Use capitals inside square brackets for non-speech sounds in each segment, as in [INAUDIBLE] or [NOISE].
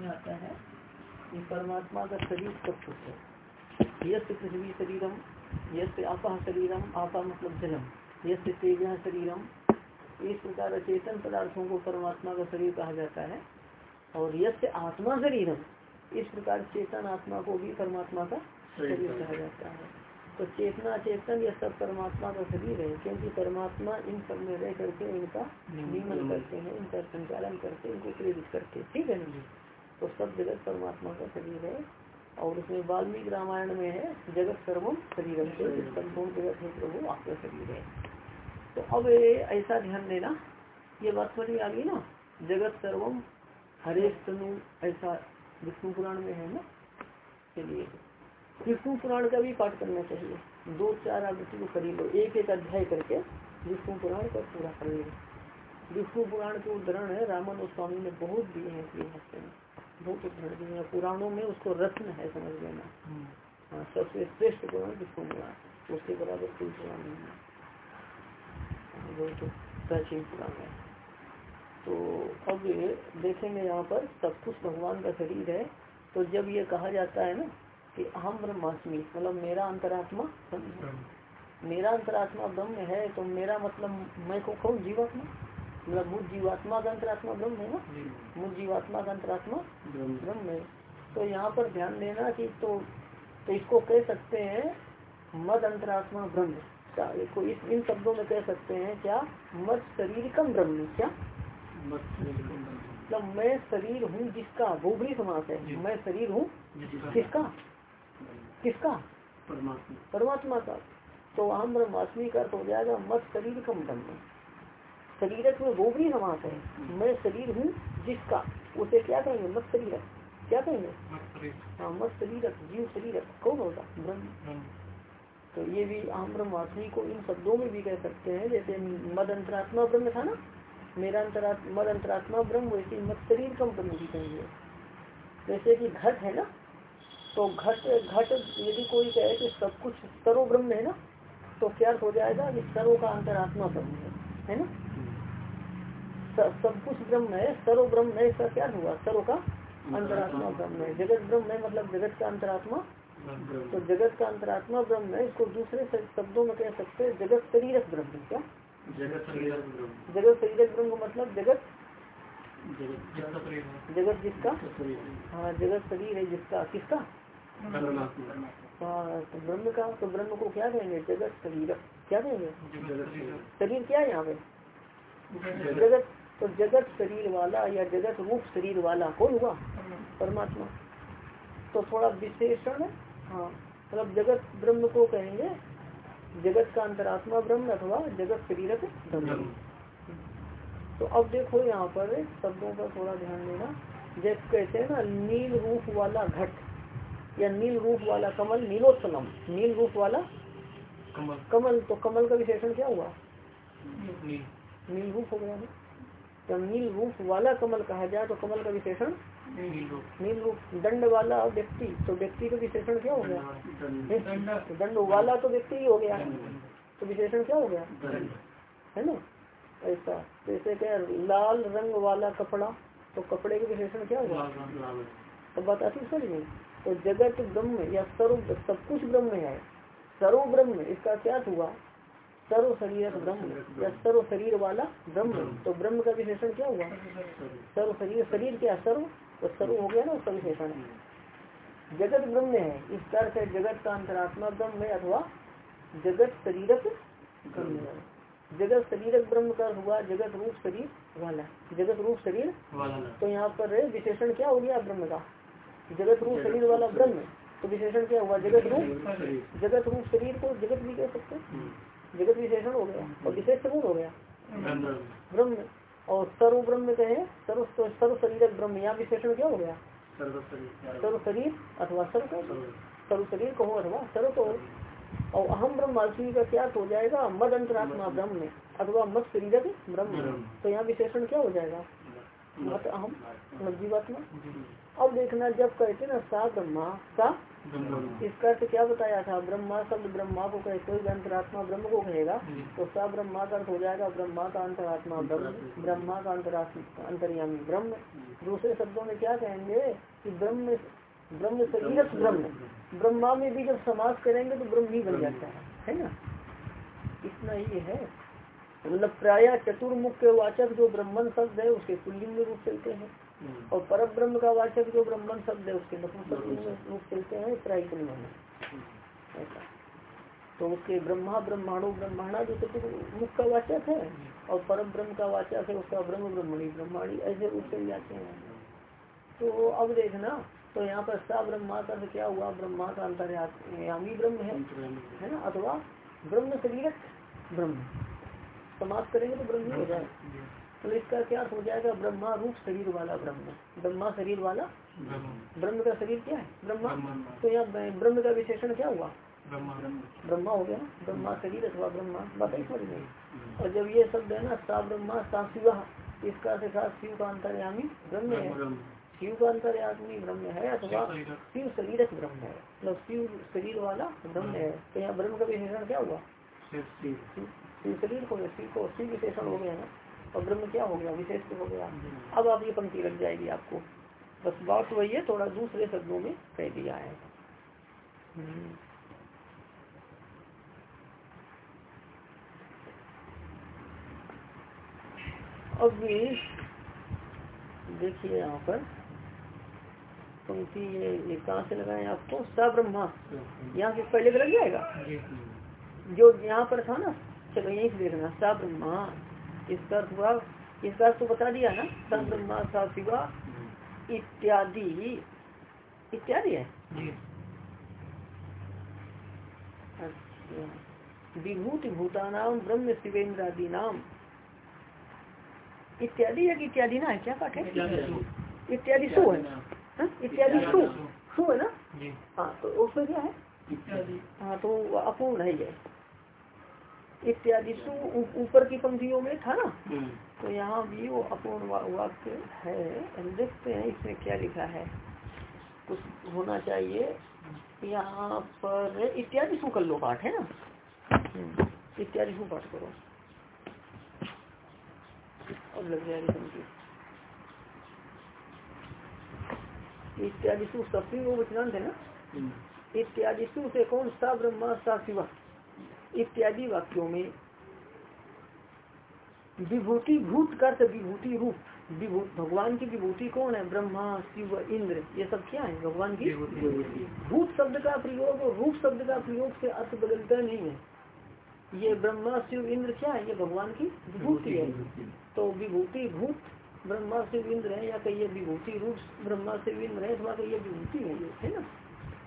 में आता है। कि परमात्मा का शरीर सब कुछ है। यश पृथ्वी शरीरम यश आपा शरीरम, आपा मतलब जलम यश तेज शरीरम। इस प्रकार अचेतन पदार्थों को परमात्मा का शरीर कहा जाता है। और यश आत्मा शरीरम, इस प्रकार चेतन आत्मा को भी परमात्मा का शरीर कहा जाता है। तो चेतना चेतन यह सब परमात्मा का शरीर है क्योंकि परमात्मा इन सब में रह करके इनका नियमन करते हैं। इनका संचालन करते हैं इनको प्रेरित करते हैं। ठीक है ना तो सब जगत परमात्मा का शरीर है और उसमें वाल्मीकि रामायण में है जगत सर्वम शरीर संपूर्ण जगत है प्रभु आपका शरीर है। तो अब ऐसा ध्यान देना ये बात समझ में आ गई ना? जगत सर्वम हरेश तनु ऐसा विष्णु पुराण में है ना? चलिए। विष्णु पुराण का भी पाठ करना चाहिए। दो चार आवृत्ति को करीब एक एक अध्याय करके विष्णु पुराण का पूरा कर ले। विष्णु पुराण के उदाहरण है रामन और स्वामी ने बहुत दिए हैं इसलिए में। बहुत उदाहरण दिए हैं। पुराणों में उसको रत्न है समझ लेना हाँ सबसे श्रेष्ठ पुराण विष्णु पुराण उसके बराबर कोई पुराण नहीं है। हाँ, वो तो प्राचीन पुराण है। तो अब देखेंगे यहाँ पर सब कुछ भगवान का शरीर है। तो जब ये कहा जाता है ना कि अहम ब्रह्मास्मि मतलब मेरा अंतरात्मा मेरा अंतरात्मा ब्रह्म है तो मेरा मतलब मैं को कौन जीवात्मा? मतलब मुझ जीवात्मा का अंतरात्मा ब्रह्म है ना? मुझ जीवात्मा का अंतरात्मा ब्रह्म। है। तो यहाँ पर ध्यान देना कि तो तो इसको कह सकते हैं मद अंतरात्मा ब्रह्म। क्या इसको इस इन शब्दों में कह सकते हैं क्या? मद शरीर कम ब्रह्म क्या? मतलब मैं शरीर हूँ जिसका वो भी समास है। मैं शरीर हूँ किसका? किसका? परमात्मा। का। तो हम ब्रह्मास्मी का अर्थ हो जाएगा मत शरीर कम ब्रह्म। शरीरक में वो भी समास है। मैं शरीर हूँ जिसका। उसे क्या कहेंगे? मत शरीर क्या कहेंगे? हाँ मत शरीरक जीव शरीरक कौन होगा? ब्रह्म। तो ये भी आम ब्रह्मास्मी को इन शब्दों में भी कह सकते हैं जैसे मद अंतरात्मा ब्रह्म था ना? मेरा अंतरात्मा मद अंतरात्मा ब्रह्म वैसे मत शरीर कम ब्रह्म भी कहेंगे। जैसे कि घट है ना? तो घट घट यदि कोई कहे कि सब कुछ सर्व ब्रह्म है ना तो क्या हो जाएगा कि सर्व का अंतरात्मा ब्रह्म है है ना? सब कुछ ब्रह्म है सर्व ब्रह्म है इसका क्या हुआ? सर्व का अंतरात्मा ब्रह्म है। जगत ब्रह्म है मतलब जगत का अंतरात्मा तो जगत का अंतरात्मा ब्रह्म है इसको दूसरे शब्दों में कह सकते हैं जगत शरीरक ब्रह्म क्या? जगत शरीरक ब्रह्म। मतलब जगत? जगत जिसका? हाँ जगत शरीर है जिसका किसका? तो ब्रह्म का तो ब्रह्म को क्या कहेंगे जगत शरीर क्या कहेंगे शरीर क्या है यहाँ पे जगत तो जगत शरीर वाला या जगत रूप शरीर वाला कौन हुआ परमात्मा तो थोड़ा विशेषण हाँ मतलब जगत ब्रह्म को कहेंगे जगत का अंतरात्मा ब्रह्म अथवा जगत शरीर तो अब देखो यहाँ पर शब्दों का थोड़ा ध्यान देना। जैसे कहते हैं ना, नील रूप वाला घट। या नील रूप वाला कमल नीलोत्तम नील रूप वाला कमल। कमल तो कमल का विशेषण क्या हुआ? नील। रूप हो गया ना। तो नील रूप वाला कमल कहा जाए तो कमल का विशेषण नील रूप। दंड वाला व्यक्ति तो व्यक्ति का विशेषण क्या हो गया? तो दंड वाला तो व्यक्ति ही हो गया। तो विशेषण क्या हो गया? है ना? ऐसा। जैसे क्या लाल रंग वाला कपड़ा तो कपड़े का विशेषण क्या हुआ तो बताती सर नहीं तो जगत ब्रह्म या सर्व सब कुछ ब्रह्म है। सर्व ब्रह्म इसका क्या हुआ? सर्व शरीर ब्रह्म या सर्व शरीर वाला ब्रह्म। तो ब्रह्म का विशेषण क्या हुआ? सर्व शरीर शरीर क्या? सर्व? तो सर्व हो गया ना उसका विशेषण। जगत ब्रह्म है इस तरह से जगत का अंतरात्मा ब्रह्म है अथवा जगत शरीरक ब्रह्म जगत शरीरक ब्रह्म का हुआ जगत रूप शरीर वाला। जगत रूप शरीर वाला तो यहाँ पर विशेषण क्या हो गया ब्रह्म का? जगत रूप शरीर वाला ब्रह्म तो विशेषण क्या हुआ? जगत रूप। जगत रूप शरीर को जगत भी कह सकते जगत विशेषण हो गया। और विशेष गुण हो गया। ब्रह्म। और सर्व ब्रह्म कहे सर्व सर्व शरीर ब्रह्म। यहाँ विशेषण क्या हो गया? सर्व शरीर अथवा सर्व सर्व। शरीर कहो अथवा सर्व कहो। और अहम ब्रह्माष्टमी का क्या हो जाएगा? मद अंतरात्मा ब्रह्म अथवा मत शरीर ब्रह्म तो यहाँ विशेषण क्या हो जाएगा? मत अहम जीवात्मा। अब देखना जब कहते ना सा ब्रह्मा सा इसका अर्थ क्या बताया था? ब्रह्मा शब्द ब्रह्मा को कहे कोई अंतरात्मा ब्रह्म को कहेगा तो सा ब्रह्मा का अर्थ हो जाएगा ब्रह्मा का अंतरात्मा ब्रह्म ब्रह्मा का अंतरात्मा अंतर्यामी ब्रह्म। दूसरे शब्दों में क्या कहेंगे कि ब्रह्म ब्रह्म शरीर ब्रह्म। ब्रह्मा में भी जब समाज करेंगे तो ब्रह्म ही बन जाता है है ना? इतना ही है। मतलब प्राय चतुर्मुख के वाचक जो ब्राह्मण शब्द है उसके पुल्लिंग रूप चलते हैं। और पर ब्रह्म का वाचक जो ब्राह्मण शब्द है उसके नपुंसक रूप चलते हैं। प्राय में ऐसा। तो उसके ब्रह्मा ब्रह्माणु ब्रह्माणा जो चतुर्मुख का वाचक है और परम ब्रह्म का वाचक है उसका ब्रह्म ब्रह्मणी ब्रह्माणी ऐसे रूप चल जाते हैं। तो अब देखना तो यहाँ पर सा ब्रह्मा का क्या हुआ? ब्रह्मा का अंतर्यामी ब्रह्म है। है ना? अथवा ब्रह्म शरीर ब्रह्म। समाप्त करेंगे तो ब्रह्म हो जाए तो इसका क्या हो जाएगा? ब्रह्मा रूप शरीर वाला ब्रह्म। ब्रह्मा शरीर वाला? ब्रह्म का शरीर क्या है? ब्रह्मा? तो यहाँ ब्रह्म का विशेषण क्या हुआ? ब्रह्मा हो गया ना? ब्रह्मा शरीर अथवा ब्रह्मा। बात ही समझ गई और जब ये शब्द है ना सा ब्रह्मा सा शिव इसका से शिव का अंतर्यामी ब्रह्म है। शिव का अंतर्यामी ब्रह्म है अथवा शिव शरीर ब्रह्म है। मतलब शिव शरीर वाला ब्रह्म है। तो यहाँ ब्रह्म का विशेषण क्या हुआ? शिव शरीर को शिव को शिव विशेषण हो गया ना? और ब्रह्म क्या हो गया? विशेष हो गया। अब आप ये पंक्ति लग जाएगी आपको। बस बात वही है थोड़ा दूसरे शब्दों में कह दिया है। हम्म। अब देखिए यहाँ पर पंक्ति ये ये कहाँ से लगाए आपको? सा ब्रह्मा यहाँ से पहले लग जाएगा? जो। यहाँ पर था ना चलो यही से देखना सा ब्रह्मा इसका अर्थ हुआ इसका अर्थ तो बता दिया ना सा ब्रह्मा सा शिवा इत्यादि इत्यादि है? अच्छा। विभूति भूतानाम ब्रह्म शिवेन्द्रादि नाम। इत्यादि है कि इत्यादि ना है? क्या पाठ है? इत्यादि सु। है। हाँ? इत्यादि सु। सु। है ना? हाँ तो उसमें क्या है? हाँ तो अपूर्ण है ये। इत्यादि। ऊपर की पंक्तियों में था ना? हम्म। तो यहाँ भी वो अपूर्ण वाक्य है हम देखते हैं इसमें क्या लिखा है। कुछ होना चाहिए। यहाँ पर इत्यादि सु कर लो पाठ है ना? हम्म। इत्यादि सु पाठ करो। अब लग जाएगी पंक्ति। इत्यादि सु सभी वो वचनांत है ना? हम्म। इत्यादि सु से कौन सा ब्रह्मा सा शिवा? इत्यादि वाक्यों में विभूति भूत कर विभूति रूप विभूत भगवान की विभूति कौन है? ब्रह्मा, शिव, इंद्र, ये सब क्या है? भगवान की भूत शब्द का प्रयोग और रूप शब्द का प्रयोग से अर्थ बदलता नहीं है। ये ब्रह्मा, शिव, इंद्र क्या है? ये भगवान की विभूति है। तो विभूति भूत ब्रह्मा, शिव, इंद्र है या कहिए विभूति रूप ब्रह्मा, शिव, इंद्र है, अथवा कहिए विभूति है। ये है ना?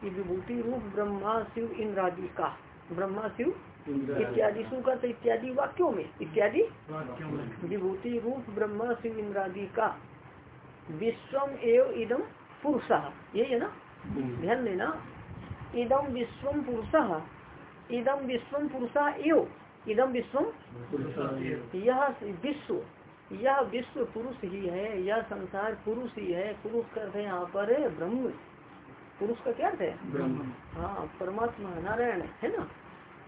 ये विभूति रूप ब्रह्मा, शिव, इंद्र आदि का। ब्रह्मा, शिव इत्यादि का तो इत्यादि वाक्यों में इत्यादि। विभूति रूप ब्रह्मा शिव इंद्रादि का। विश्वम एव इदम पुरुष। यही है ना? हम्म। ध्यान देना। इदम विश्वम पुरुष। इदम विश्वम पुरुष एव। इदम विश्वम यह विश्व। यह विश्व पुरुष ही है। यह संसार पुरुष ही है। पुरुष करते यहाँ पर ब्रह्म। पुरुष का क्या अर्थ है? हाँ परमात्मा नारायण है ना?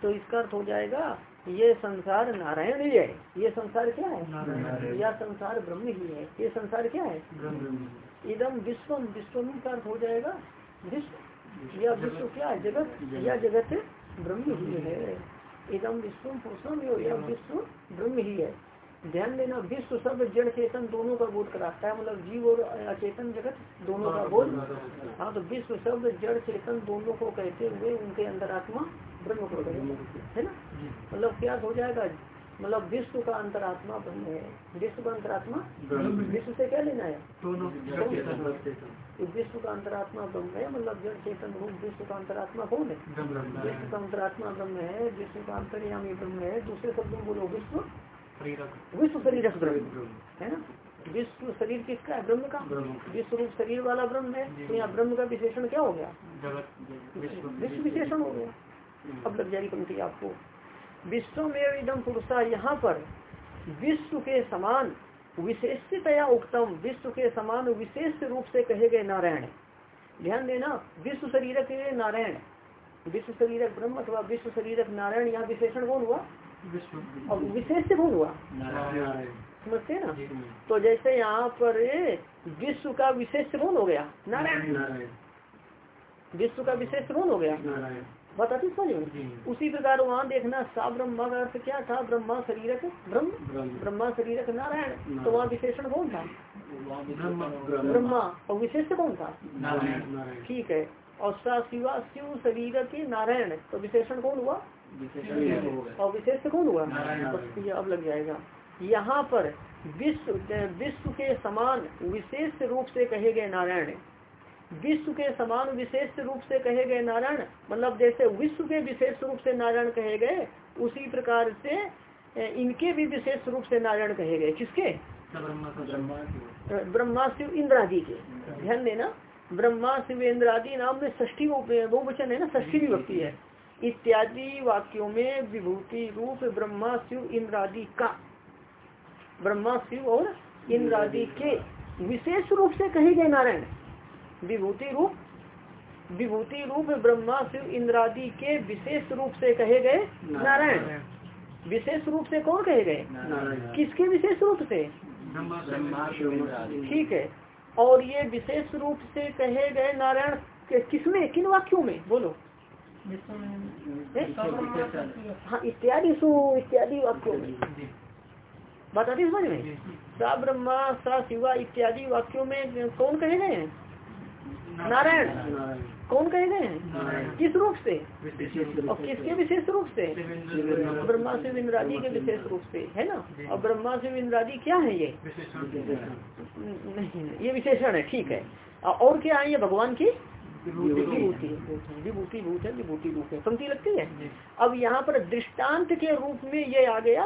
तो इसका अर्थ हो जाएगा ये संसार नारायण ही है। ये संसार क्या है? या संसार ब्रह्म ही है। ये संसार क्या है? इदम विश्वम विश्वम का अर्थ हो जाएगा विश्व। या विश्व क्या है? जगत। या जगत ब्रह्म ही है। इदम विश्वम पुरुषम या विश्व ब्रह्म ही है। ध्यान देना विश्व सब जड़ चेतन दोनों का बोध कराता है। मतलब जीव और अचेतन जगत दोनों का बोध। हाँ तो विश्व सब जड़ चेतन दोनों को कहते हुए उनके अंदर आत्मा ब्रह्म को है? ना? मतलब क्या हो जाएगा? मतलब विश्व का अंतरात्मा ब्रह्म है विश्व का अंतरात्मा? विश्व से क्या लेना है? तो विश्व का अंतरात्मा ब्रह्म है मतलब जड़ चेतन रूप विश्व का अंतरात्मा कौन है? विश्व का अंतरात्मा ब्रह्म है विश्व का अंतर्यामी ब्रह्म है दूसरे शब्दों बोलो विश्व विश्व शरीर ब्रह्म। है ना? विश्व शरीर किसका है? ब्रह्म का? विश्व रूप शरीर वाला ब्रह्म है। तो यहाँ ब्रह्म का विशेषण क्या हो गया? विश्व विशेषण हो गया। अब लग जाएगी पंक्ति आपको। विश्व में एकदम पुरुषा यहाँ पर विश्व के समान विशेषतया उक्तम विश्व के समान विशेष रूप से कहे गए नारायण ध्यान देना विश्व शरीरक नारायण। विश्व शरीरक ब्रह्म अथवा विश्व शरीरक नारायण यहाँ विशेषण कौन हुआ? और विशेष कौन हुआ? समझते ना? तो जैसे यहाँ पर विश्व का विशेष कौन हो गया? नारायण। विश्व का विशेष कौन हो गया? बताती समझ में उसी प्रकार वहाँ देखना सा ब्रह्मा का अर्थ क्या था? ब्रह्मा शरीरक ब्रह्म। ब्रह्मा। शरीरक नारायण। तो वहाँ विशेषण कौन था? ब्रह्मा और विशेष कौन था? ठीक है। और सा शिवा शिव शरीर के नारायण। तो विशेषण कौन हुआ? और विशेष कौन हुआ? अब लग जाएगा। यहाँ पर विश्व विश्व के समान विशेष रूप से कहे गए नारायण। विश्व के समान विशेष रूप से कहे गए नारायण मतलब जैसे विश्व के विशेष रूप से नारायण कहे गए उसी प्रकार से इनके भी विशेष रूप से नारायण कहे गए। किसके? ब्रह्मा शिव इंद्रादि के। ध्यान देना ब्रह्मा शिव इंद्रादि नाम में ष्ठी वो वचन है ना ष्ठी विभक्ति है। इत्यादि वाक्यों में विभूति रूप ब्रह्मा शिव इंद्रादि का। ब्रह्मा शिव और इंद्रादि के विशेष रूप से कहे गए नारायण। विभूति रूप विभूति रूप ब्रह्मा शिव इंद्रादि के विशेष रूप से कहे गए नारायण। विशेष रूप से कौन कहे गए? किसके विशेष रूप से? ठीक है। और ये विशेष रूप से कहे गए नारायण किसमें? किन वाक्यों में? बोलो। हाँ? इत्यादि सु इत्यादि वाक्यों में। बताती समझ में? सा ब्रह्मा सा शिवा इत्यादि वाक्यों में कौन कहे गए हैं? नारायण। कौन कहे गए हैं? किस रूप से? और किसके विशेष रूप से? ब्रह्मा शिव इंद्रादी के विशेष रूप से है ना? और ब्रह्मा शिव इंद्रादी क्या है ये? नहीं ये विशेषण है ठीक है। और क्या है ये भगवान की? विभूति। विभूति। भूत है विभूति रूप है। पंक्ति लगती है? अब यहाँ पर दृष्टांत के रूप में ये आ गया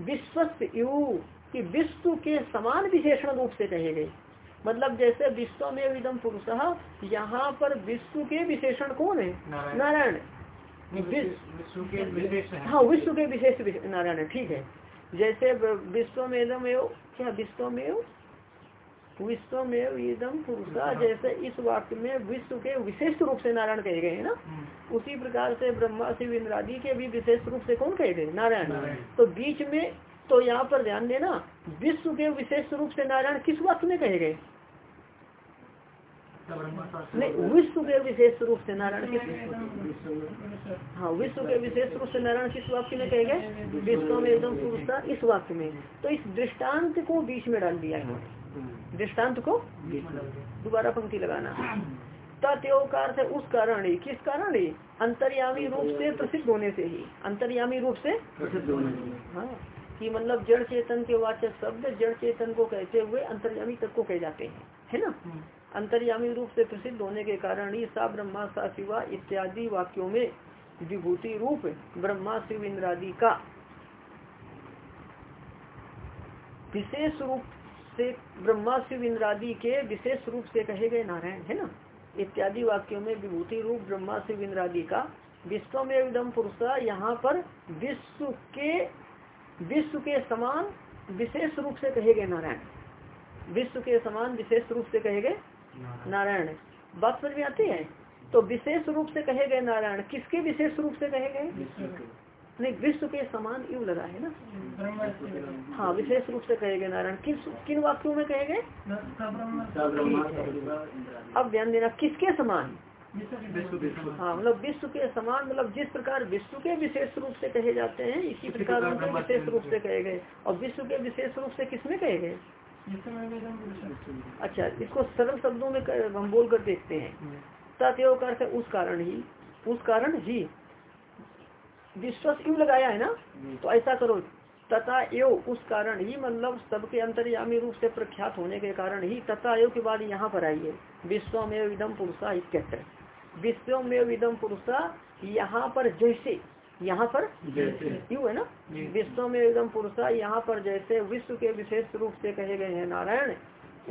विश्वस्त यु कि विश्व के समान विशेषण रूप से कहे गए। मतलब जैसे विश्व में विदम पुरुष यहाँ पर विश्व के विशेषण कौन है? नारायण। हाँ। विश्व के विशेष नारायण है ठीक है। जैसे विश्व में इदम क्या विश्व में विश्व में इदम पुरुषा जैसे इस वाक्य में विश्व के विशेष रूप से नारायण कहे गए हैं ना? हम्म। उसी प्रकार से ब्रह्मा शिव इंद्रादि के भी विशेष रूप से कौन कहे गए? नारायण। तो बीच में तो यहाँ पर ध्यान देना विश्व के विशेष रूप से नारायण किस वाक्य में कहे गए? नहीं विश्व के विशेष रूप से नारायण किस हाँ विश्व के विशेष रूप से नारायण किस वाक्य में कहेगा विश्व में एकदम पुरुषता इस वाक्य में। तो इस दृष्टांत को बीच में डाल दिया इन्होंने दृष्टांत को दोबारा पंक्ति लगाना। तत्कार से उस कारण ही। किस कारण ही? अंतर्यामी रूप से प्रसिद्ध होने से ही। अंतर्यामी रूप से हाँ। कि मतलब जड़ चेतन के वाचक शब्द जड़ चेतन को कहते हुए अंतर्यामी तक को कहे जाते हैं है ना? अंतर्यामी रूप से प्रसिद्ध होने के कारण ही सा ब्रह्मा सा शिवा इत्यादि वाक्यों में विभूति रूप ब्रह्मा शिव इंद्रादि का विशेष रूप से ब्रह्मा शिव इंद्रादि के विशेष रूप से कहे गए नारायण है ना? इत्यादि वाक्यों में विभूति रूप ब्रह्मा शिव इंद्रादि का विश्व में एकदम पुरुषा यहाँ पर विश्व के विश्व के समान विशेष रूप से कहे गए नारायण। विश्व के समान विशेष रूप से कहे गए नारायण। बात समझ में आती है? तो विशेष रूप से कहे गए नारायण किसके विशेष रूप से कहे गए नहीं विश्व के समान यू लगा है ना? हाँ विशेष रूप से कहे गए नारायण। किस किन वाक्यों में कहे गए अब ध्यान देना किसके समान? हाँ मतलब विश्व के समान मतलब जिस प्रकार विश्व के विशेष रूप से कहे जाते हैं इसी प्रकार उनके विशेष रूप से। कहे गए। और विश्व के विशेष रूप से किसमें कहे गए? अच्छा इसको सरल शब्दों में हम बोल कर देखते हैं। तत्व कर उस कारण ही उस कारण ही। विश्वास क्यों लगाया है ना? तो ऐसा करो। तथा एव उस कारण ही मतलब सबके अंतर्यामी रूप से प्रख्यात होने के कारण ही तथा एव के बाद यहाँ पर आइए। विश्व में विदम पुरुषा इत्यत्र। विश्व में विदम पुरुषा यहाँ पर जैसे यहाँ पर क्यों है ना? विश्व में एकदम पुरुषा यहाँ पर जैसे विश्व के विशेष रूप से कहे गए हैं नारायण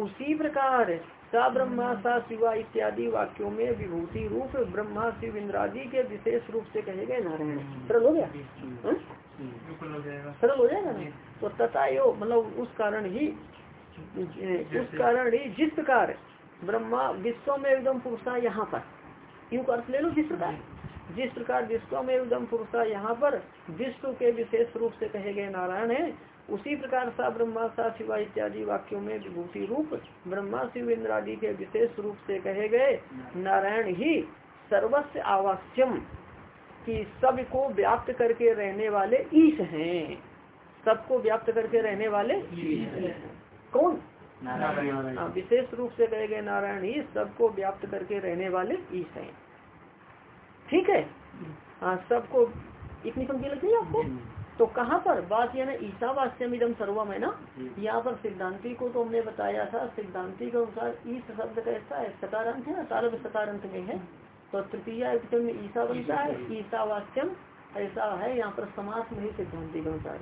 उसी प्रकार सा ब्रह्मा सा शिवा इत्यादि वाक्यों में विभूति रूप ब्रह्मा शिव इंद्रादि के विशेष रूप से कहे गए नारायण। सरल हो गया? हाँ? सरल हो जाएगा ना? तो तथा यो मतलब उस कारण ही उस कारण ही जिस प्रकार ब्रह्मा विश्व में एकदम पुरुषा यहाँ पर। यू अर्थ ले लो? जिस प्रकार। जिस प्रकार विश्व में एकदम पुरुषा यहाँ पर विश्व के विशेष रूप से कहे गए नारायण है उसी प्रकार सा ब्रह्मा सा शिवा इत्यादि वाक्यों में विभूति रूप ब्रह्मा शिव इंद्रादि के विशेष रूप से कहे गए नारायण ही सर्वस्व आवास्यम कि सबको व्याप्त करके रहने वाले ईश हैं। सबको व्याप्त करके रहने वाले कौन? हाँ, विशेष रूप से कहे गए नारायण ही सबको व्याप्त करके रहने वाले ईश हैं। ठीक है? हाँ सबको इतनी पंक्ति लगती है आपको? तो कहाँ पर? बात यह ना ईशावास्यम इदम सर्वम है ना? यहाँ पर सिद्धांति को तो हमने बताया था सिद्धांति के अनुसार ईश शब्द कैसा है सतारंत है ना? सार्व सतारंत में है। तो तृतीय में ईसा बनता है ईसा ईशावास्यम ऐसा है यहाँ पर समास में ही सिद्धांति के अनुसार।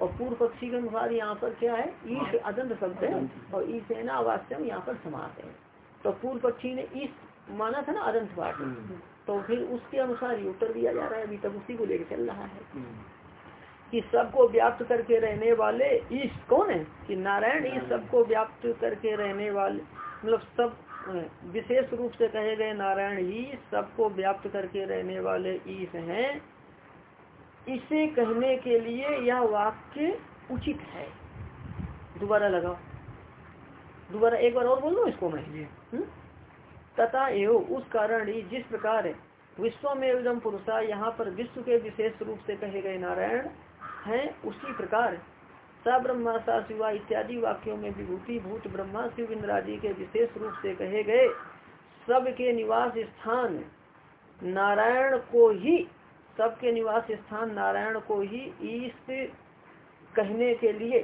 और पूर्व पक्षी के अनुसार यहाँ पर क्या है? ईश अदंत शब्द है। और ईसेना वास्यम यहाँ पर समास है। तो पूर्व पक्षी ने ईश माना था ना अदंत पाठ तो फिर उसके अनुसार ही उत्तर दिया जा रहा है अभी तक उसी को लेकर चल रहा है। कि सबको व्याप्त करके रहने वाले ईश कौन है? कि नारायण ईश सबको व्याप्त करके रहने वाले मतलब सब विशेष रूप से कहे गए नारायण ही सबको व्याप्त करके रहने वाले ईश हैं। इसे कहने के लिए यह वाक्य उचित है। दोबारा लगाओ। दोबारा एक बार और बोल दो इसको मैं। हम्म? तथा एवं उस कारण ही जिस प्रकार विश्व में एकदम पुरुषा यहाँ पर विश्व के विशेष रूप से कहे गए नारायण हैं, उसी प्रकार स ब्रह्मा, सा शिवा इत्यादि वाक्यों में विभूति भूत ब्रह्मा, शिव इंद्रादि के विशेष रूप से कहे गए सबके निवास स्थान नारायण को ही, सबके निवास स्थान नारायण को ही ईश कहने के लिए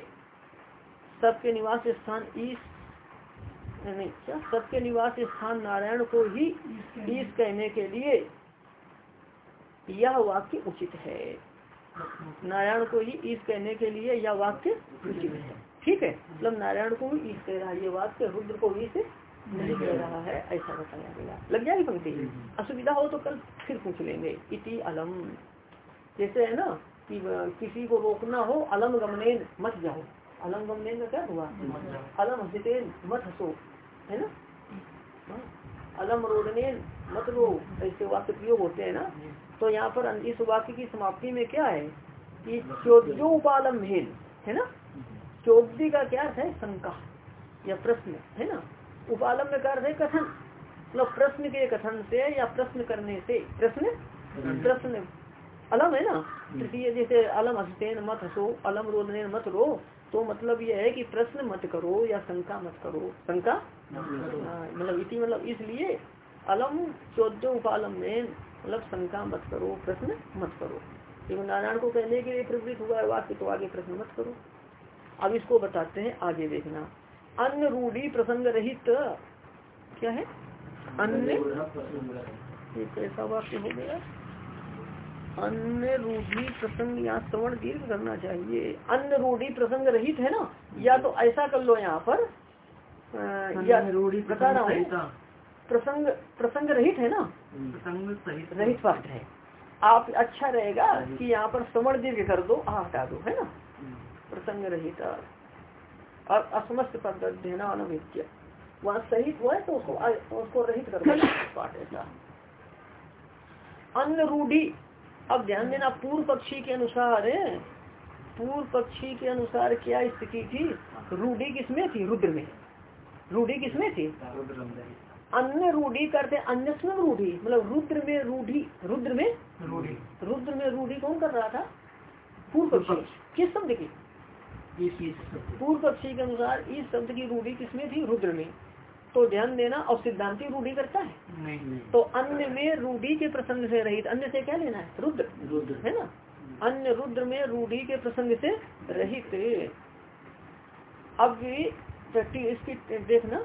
सबके निवास स्थान ईश नहीं क्या? सबके निवास स्थान नारायण को ही ईश कहने के लिए यह वाक्य उचित है। नारायण को ही ईश कहने के लिए यह वाक्य उचित है। ठीक है? मतलब नारायण को ही ईश कह रहा है ये वाक्य रुद्र को ईश नहीं कह रहा है ऐसा बताया गया। लग जाएगी पंक्ति? असुविधा हो तो कल फिर पूछ लेंगे। इति अलम। जैसे है ना कि किसी को रोकना हो अलम गमनेन मत जाओ। अलम गमनेन का क्या हुआ? अलम हसीन मत हसो। है ना? हाँ। अलम रोदनेन मत रो ऐसे वाक्य प्रयोग होते हैं ना? तो यहाँ पर इस वाक्य की समाप्ति में क्या है? कि चौद्यो उपालम भेद है ना? चौधरी का क्या है? शंका या प्रश्न है ना? उपालम में कर कथन। मतलब प्रश्न के कथन से या प्रश्न करने से? प्रश्न? प्रश्न। अलम है ना? तृतीय जैसे अलम हसतेन मत हसो अलम रोदने मत रो तो मतलब यह है कि प्रश्न मत करो या शंका मत करो। शंका? हाँ, मतलब इसी मतलब इसलिए अलम चौदह उपालम में मतलब शंका मत करो, प्रश्न मत करो। क्योंकि नारायण को कहने के लिए प्रवृत्त हुआ है वाक्य तो आगे प्रश्न मत करो। अब इसको बताते हैं, आगे देखना। अन्य रूढ़ी प्रसंग रहित क्या है? अन्य कैसा वाक्य हो गया। अन्य रूढ़ी प्रसंग यहाँ श्रवण दीर्घ करना चाहिए। अन्य रूढ़ी प्रसंग रहित है ना? या तो ऐसा कर लो यहाँ पर या बता रहा हूँ। प्रसंग प्रसंग रहित है ना? प्रसंग सहित। रहित पाठ है। आप अच्छा रहेगा कि यहाँ पर समण दीर्घ कर दो आ हटा दो है ना? प्रसंग रहित और असमस्त पद देना अनभित्य वहाँ सहित हुआ है तो उसको उसको रहित कर दो। [COUGHS] पाठ ऐसा। अन्य रूढ़ी अब ध्यान देना पूर्व पक्षी के अनुसार पूर्व पक्षी के अनुसार क्या स्थिति थी? रूढ़ी किसमें थी? रुद्र में। रूढ़ी किसमें थी? अन्य रूढ़ी करते अन्य रूढ़ी मतलब रुद्र में रूढ़ी रुद्र में? रूढ़ी। रुद्र में रूढ़ी कौन कर रहा था? पूर्व पक्षी। किस शब्द की? पूर्व पक्षी के अनुसार इस शब्द की रूढ़ी किसमें थी? रुद्र में। तो ध्यान देना और सिद्धांति रूढ़ी करता है। नहीं, नहीं। तो अन्य में रूढ़ी के प्रसंग से रहित अन्य से क्या लेना है? रुद्र। रुद्र। है ना? अन्य रुद्र में रूढ़ी के प्रसंग से रहित। अब इसकी देखना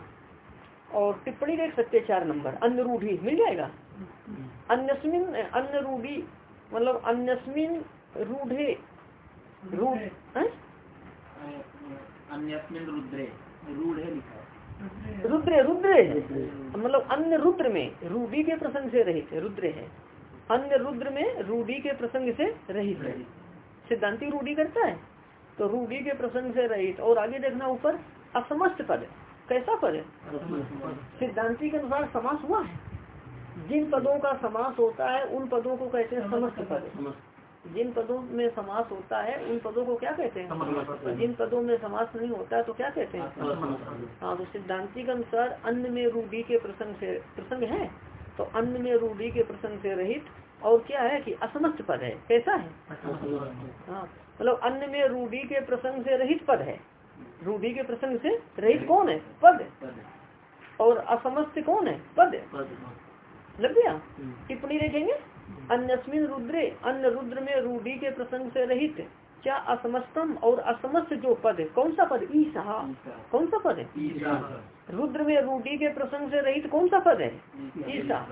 और टिप्पणी देख सकते चार नंबर। अन्य रूढ़ी मिल जाएगा? अन्यस्मिन अन्य रूढ़ी मतलब अन्यस्मिन रूढ़े रूढ़ रुद्रे रूढ़े लिखा रुद्रे रुद्रे? मतलब अन्य रुद्र में रूढ़ी के प्रसंग से रहित रुद्र है। अन्य रुद्र में रूढ़ी के प्रसंग से रहित है। सिद्धांति रूढ़ी करता है? तो रूढ़ी के प्रसंग से रहित। और आगे देखना ऊपर। असमस्त पद कैसा पद सिद्धांति के अनुसार समास हुआ है। जिन पदों का समास होता है, उन पदों को कहते हैं समस्त पद। जिन पदों में समास होता है, उन पदों को क्या कहते हैं? जिन पदों में समास नहीं होता है तो क्या कहते हैं? हाँ तो सिद्धांति के अनुसार अन्न में रूढ़ी के प्रसंग से प्रसंग है। तो अन्न में रूढ़ी के प्रसंग से रहित और क्या है कि असमस्त पद है। कैसा है? हाँ मतलब अन्न में रूढ़ी के प्रसंग से रहित पद है। रूढ़ी के प्रसंग से रहित कौन है? पद और असमस्त कौन है? पद लग गया? टिप्पणी देखेंगे? अन्यस्मिन रुद्रे अन्य रुद्र में रूढ़ी के प्रसंग से रहित क्या असमस्तम और असमस्त जो पद है कौन सा पद? ईसा कौन सा पद है? रुद्र में रूढ़ी के प्रसंग से रहित कौन सा पद है? ईसा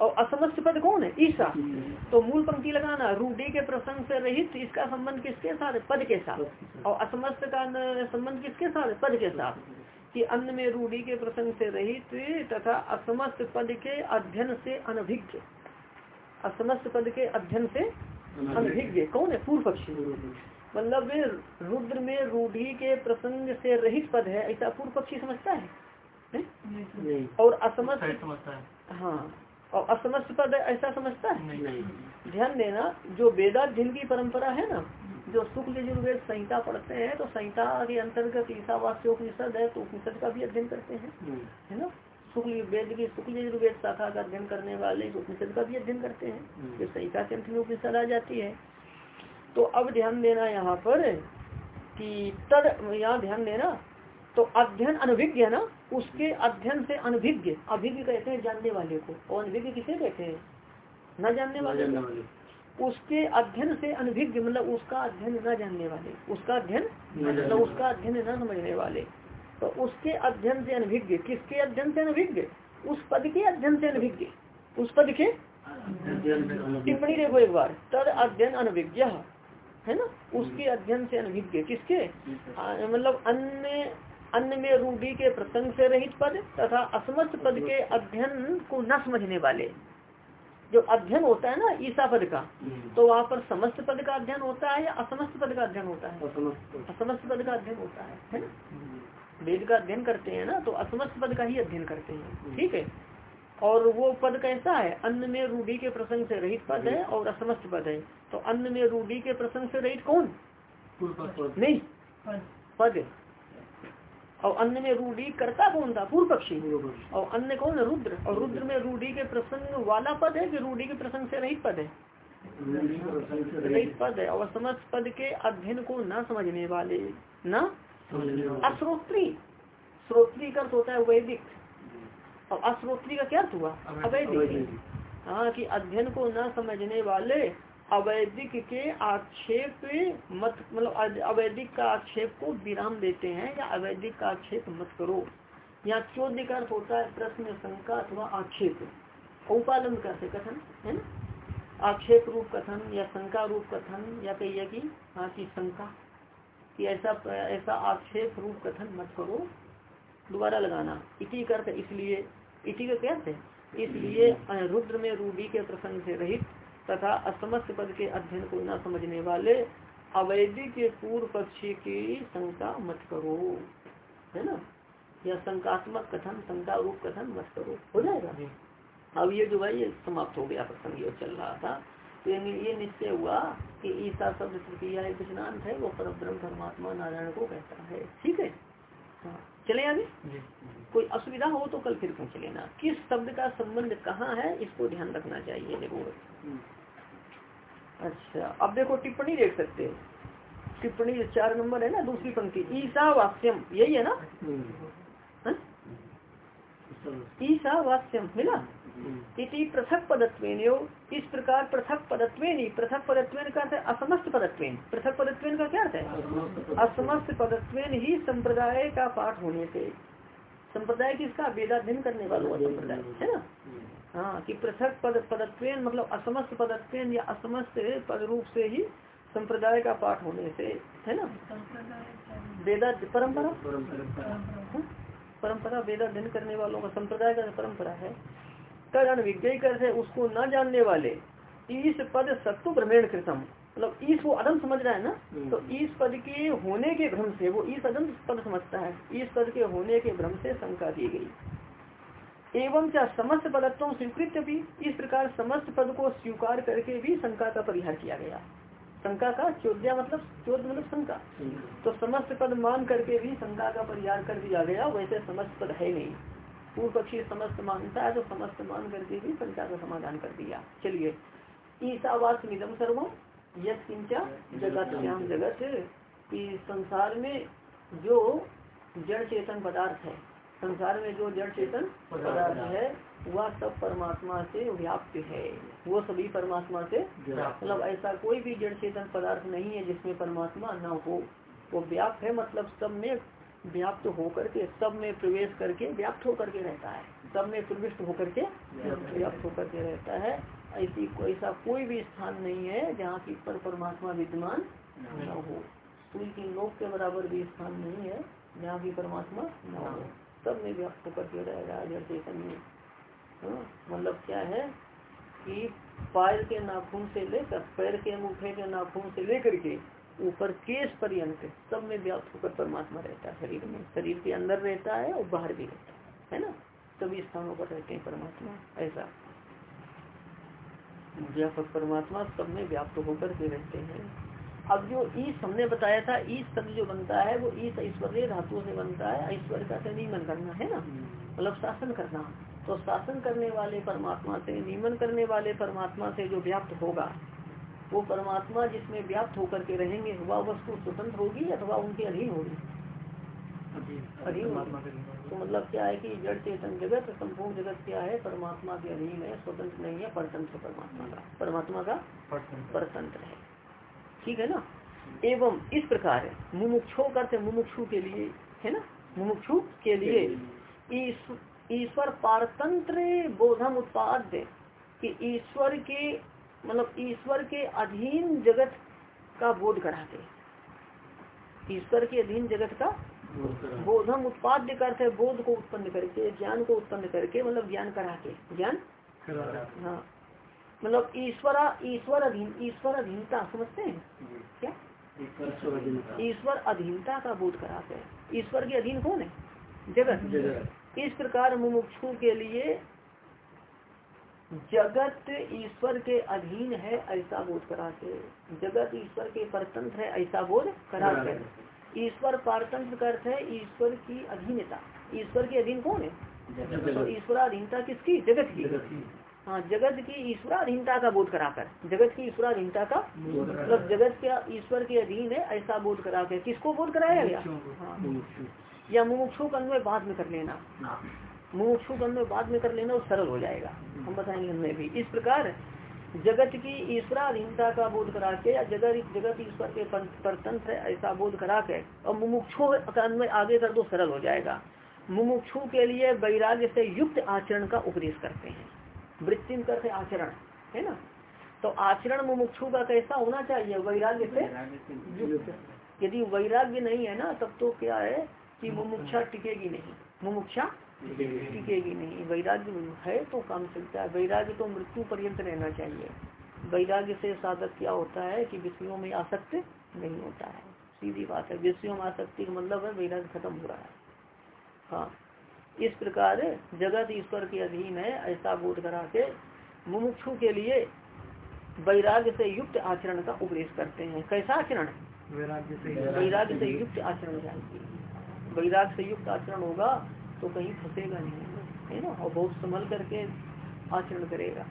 और असमस्त पद कौन है? ईसा। तो मूल पंक्ति लगाना रूढ़ी के प्रसंग से रहित इसका संबंध किसके साथ? पद के साथ। और असमस्त का संबंध किसके साथ? पद के साथ। कि अन्न में रूढ़ी के प्रसंग से रहित तथा असमस्त पद के अध्ययन से अनभिज्ञ। असमस्त पद के अध्ययन से अनभिज्ञ। कौन है? पूर्व पक्षी। मतलब रुद्र में रूढ़ी के प्रसंग से रहित पद है ऐसा पूर्व पक्षी समझता है, है? और असमस्त हाँ। और असमस्त पद ऐसा समझता है? ध्यान देना जो वेदाध्यन की परंपरा है ना जो शुक्ल यजुर्वेद संहिता पढ़ते हैं तो संहिता के अंतर्गत ईसावास्योपनिषद है तो उपनिषद का भी अध्ययन करते हैं है ना? शुक्ल वेद की शुक्ल यजुर्वेद शाखा का अध्ययन करने वाले उपनिषद का भी अध्ययन करते हैं जो संहिता के अंत में उपनिषद आ जाती है। तो अब ध्यान देना यहाँ पर कि तद यहाँ ध्यान देना तो अध्ययन अनभिज्ञ है ना उसके अध्ययन से अनभिज्ञ अभिज्ञ कहते हैं जानने वाले को। और अनभिज्ञ किसे कहते हैं? न जानने वाले उसके अध्ययन से अनभिज्ञ मतलब उसका अध्ययन न जानने वाले। उसका अध्ययन मतलब उसका अध्ययन न समझने वाले। तो उसके अध्ययन से अनभिज्ञ किसके अध्ययन से अनभिज्ञ? उस पद के अध्ययन से अनभिज्ञ। उस पद के? टिप्पणी देखो एक बार। तद अध्ययन अनभिज्ञ है ना? उसके अध्ययन से अनभिज्ञ। किसके? मतलब अन्य अन्य में रूढ़ी के प्रसंग से रहित पद तथा असमस्त पद के अध्ययन को न समझने वाले। जो अध्ययन होता है ना ईसा पद का तो वहाँ पर समस्त पद का अध्ययन होता है या असमस्त पद का अध्ययन होता है? असमस्त पद। का अध्ययन होता है है ना? वेद का अध्ययन करते हैं ना तो असमस्त पद का ही अध्ययन करते हैं ठीक है? और वो पद कैसा है? अन्न में रूढ़ी के प्रसंग से रहित पद है और असमस्त पद है। तो अन्न में रूढ़ी के प्रसंग से रहित कौन? नहीं। पद। और अन्य में रूढ़ी करता कौन था? पूर्व पक्षी और अन्य कौन? है रुद्र। और रुद्र में रूढ़ी के प्रसंग वाला पद है कि रूढ़ी के प्रसंग से रहित पद है? रहित। पद है। और समस्त पद के अध्ययन को न समझने वाले न अश्रोत्री। श्रोत्री का अर्थ होता है वैदिक। और अश्रोत्री का क्या अर्थ हुआ? अवैधिक हाँ कि अध्ययन को न समझने वाले अवैदिक के आक्षेप मत मतलब अवैधिक का आक्षेप को विराम देते हैं या अवैधिक का आक्षेप मत करो। यहाँ चौध्य का अर्थ होता है प्रश्न शंका अथवा आक्षेप। औपालन करते कथन, है ना? आक्षेप रूप कथन या शंका रूप कथन या कहिए कि हाँ की शंका, कि ऐसा ऐसा आक्षेप रूप कथन मत करो। दोबारा लगाना। इसी करते, इसलिए इसी का क्या है? इसलिए रुद्र में रूढ़ी के प्रसंग से रहित तथा असमस्त पद के अध्ययन को न समझने वाले अवैधि के पूर्व पक्षी की शंका मत करो। है ना? या शंकात्मक कथन शंका रूप कथन मत करो। हो जाएगा? अब ये जो भाई ये समाप्त हो गया प्रसंग ये चल रहा था। तो ये निश्चय हुआ कि ईसा शब्द तृतीया विष्णांत है वो पर ब्रह्म परमात्मा नारायण को कहता है। ठीक है? हाँ। चले आगे? कोई असुविधा हो तो कल फिर पूछ लेना। किस शब्द का संबंध कहाँ है इसको ध्यान रखना चाहिए। देखो अच्छा अब देखो टिप्पणी देख सकते हैं। टिप्पणी चार नंबर है ना दूसरी पंक्ति। ईसा वास्यम यही है ना? हाँ? ईसा वास्यम मिला इति पृथक पदत्व इस प्रकार पृथक पदत्व पृथक पदत्व का अर्थ असमस्त पदत्व पृथक पदत्व का क्या अर्थ है? असमस्त पदत्व ही संप्रदाय का पाठ होने से। संप्रदाय किसका वेदाध्यन करने वालों का संप्रदाय है ना? हाँ कि पृथक पद पदत्व मतलब असमस्त पदत्व या असमस्त पद रूप से ही संप्रदाय का पाठ होने से है ना? वेदा परंपरा? परंपरा। वेदाध्यन करने वालों का संप्रदाय का परंपरा है कर अनविज्ञ कर उसको न जानने वाले इस पद सत्व प्रमेण कृतम। मतलब ईस वो अदम समझ रहा है ना? तो ईस पद के होने के भ्रम से वो ईस अदम पद समझता है। ईस पद के होने के भ्रम से शंका दी गई। एवं क्या समस्त पदत्व स्वीकृत भी इस प्रकार समस्त पद को स्वीकार करके भी शंका का परिहार किया गया। शंका का चौद्या मतलब चौद मतलब शंका। तो समस्त पद मान करके भी शंका का परिहार कर दिया गया वैसे समस्त पद है नहीं। पूर्व पक्षी समस्त मानता है तो समस्त मान करके भी शंका का समाधान कर दिया। चलिए ईसावास निदम सर्वम। जगत श्याम जगत कि संसार में जो जड़ चेतन पदार्थ है संसार में जो जड़ चेतन पदार्थ है वह सब परमात्मा से व्याप्त है। वो सभी परमात्मा से मतलब ऐसा कोई भी जड़ चेतन पदार्थ नहीं है जिसमें परमात्मा न हो। वो व्याप्त है मतलब सब में व्याप्त होकर के सब में प्रवेश करके व्याप्त होकर के रहता है। सब में प्रविष्ट होकर के व्याप्त होकर के रहता है। ऐसी ऐसा कोई भी स्थान नहीं है जहाँ की पर परमात्मा विद्यमान न हो। सूर्य की लोक के बराबर भी स्थान नहीं है जहाँ की परमात्मा न हो। सब में व्याप्त होकर के रहेगा चेतन में। हाँ, मतलब क्या है कि पैर के नाखून से लेकर पैर के अंगूठे के नाखून से लेकर के ऊपर केस पर्यंत सब में व्याप्त होकर परमात्मा रहता है शरीर में। शरीर के अंदर रहता है और बाहर भी रहता है है ना? सभी स्थानों पर रहते हैं परमात्मा ऐसा। व्यापक परमात्मा सब में व्याप्त होकर के रहते हैं। अब जो ईश हमने बताया था, ईश शब्द जो बनता है, वो ईश ऐश्वर्य धातुओं से बनता है। ऐश्वर्य का तो नियमन करना है ना? मतलब शासन करना। तो शासन करने वाले परमात्मा से, नियमन करने वाले परमात्मा से जो व्याप्त होगा, वो परमात्मा जिसमें व्याप्त होकर के रहेंगे, वह वस्तु स्वतंत्र होगी अथवा उनके अधीन होगी। अधीन तो मतलब क्या है कि जड़ चेतन जगत संपूर्ण जगत क्या है? परमात्मा के अधीन है स्वतंत्र नहीं है परतंत्र परमात्मा का। परमात्मा का परतंत्र। है। ठीक है ना? एवं इस प्रकार मुमुक्षो करते मुमुक्षु के लिए है ना? मुमुक्षु के लिए ईश्वर पारतंत्र बोधम उत्पाद कि ईश्वर के मतलब ईश्वर के अधीन जगत का बोध कराते ईश्वर के अधीन जगत का बोधम उत्पाद्य करते बोध को उत्पन्न करके ज्ञान को उत्पन्न करके मतलब ज्ञान करा के ज्ञान? हाँ। मतलब ईश्वर ईश्वर अधीन ईश्वर अधीनता समझते हैं? क्या? ईश्वर अधीनता का बोध कराते हैं ईश्वर के अधीन कौन है? जगत। इस प्रकार मुमुक्षु के लिए जगत ईश्वर के अधीन है ऐसा बोध कराते जगत ईश्वर के परतंत्र है ऐसा बोध कराते ईश्वर पारतंत्र का अर्थ है ईश्वर की अधीनता। ईश्वर के अधीन कौन है? तो ईश्वराधीनता किसकी? जगत की। हाँ जगत की ईश्वराधीनता का बोध कराकर। जगत की ईश्वराधीनता का मतलब जगत के ईश्वर के अधीन है ऐसा बोध कराकर। किसको बोध कराया गया? हाँ। या मुमुक्षु अन्वय बाद में कर लेना। मुमुक्षु का अन्वय बाद में कर लेना और सरल हो जाएगा। हम बताएँगे हमें भी। इस प्रकार जगत की ईश्वराधीनता का बोध करा के या जगत जगत ईश्वर के परतंत्र है, ऐसा बोध करा के, और मुमुक्षु में आगे कर दो, सरल हो जाएगा। मुमुक्षु के लिए वैराग्य से युक्त आचरण का उपदेश करते हैं। वृत्ति करते आचरण, है ना? तो आचरण मुमुक्षु का कैसा होना चाहिए? वैराग्य से युक्त। यदि वैराग्य नहीं है ना, तब तो क्या है कि मुमुक्षा टिकेगी नहीं। मुमुक्षा टिकेगी नहीं। वैराग्य है तो काम चलता है। वैराग्य तो मृत्यु पर्यंत रहना चाहिए। वैराग्य से साधक क्या होता है कि विषयों में आसक्त नहीं होता है। सीधी बात है। विषयों में आसक्ति का मतलब है वैराग्य खत्म हो रहा है। हाँ। इस प्रकार जगत ईश्वर के अधीन है ऐसा बोध करा के मुमुक्षु के लिए वैराग्य से युक्त आचरण का उपदेश करते हैं। कैसा आचरण? वैराग्य से वैराग्य से युक्त आचरण। चाहिए वैराग्य से युक्त आचरण होगा तो कहीं फंसेगा नहीं, है ना? और बहुत संभल करके आचरण करेगा।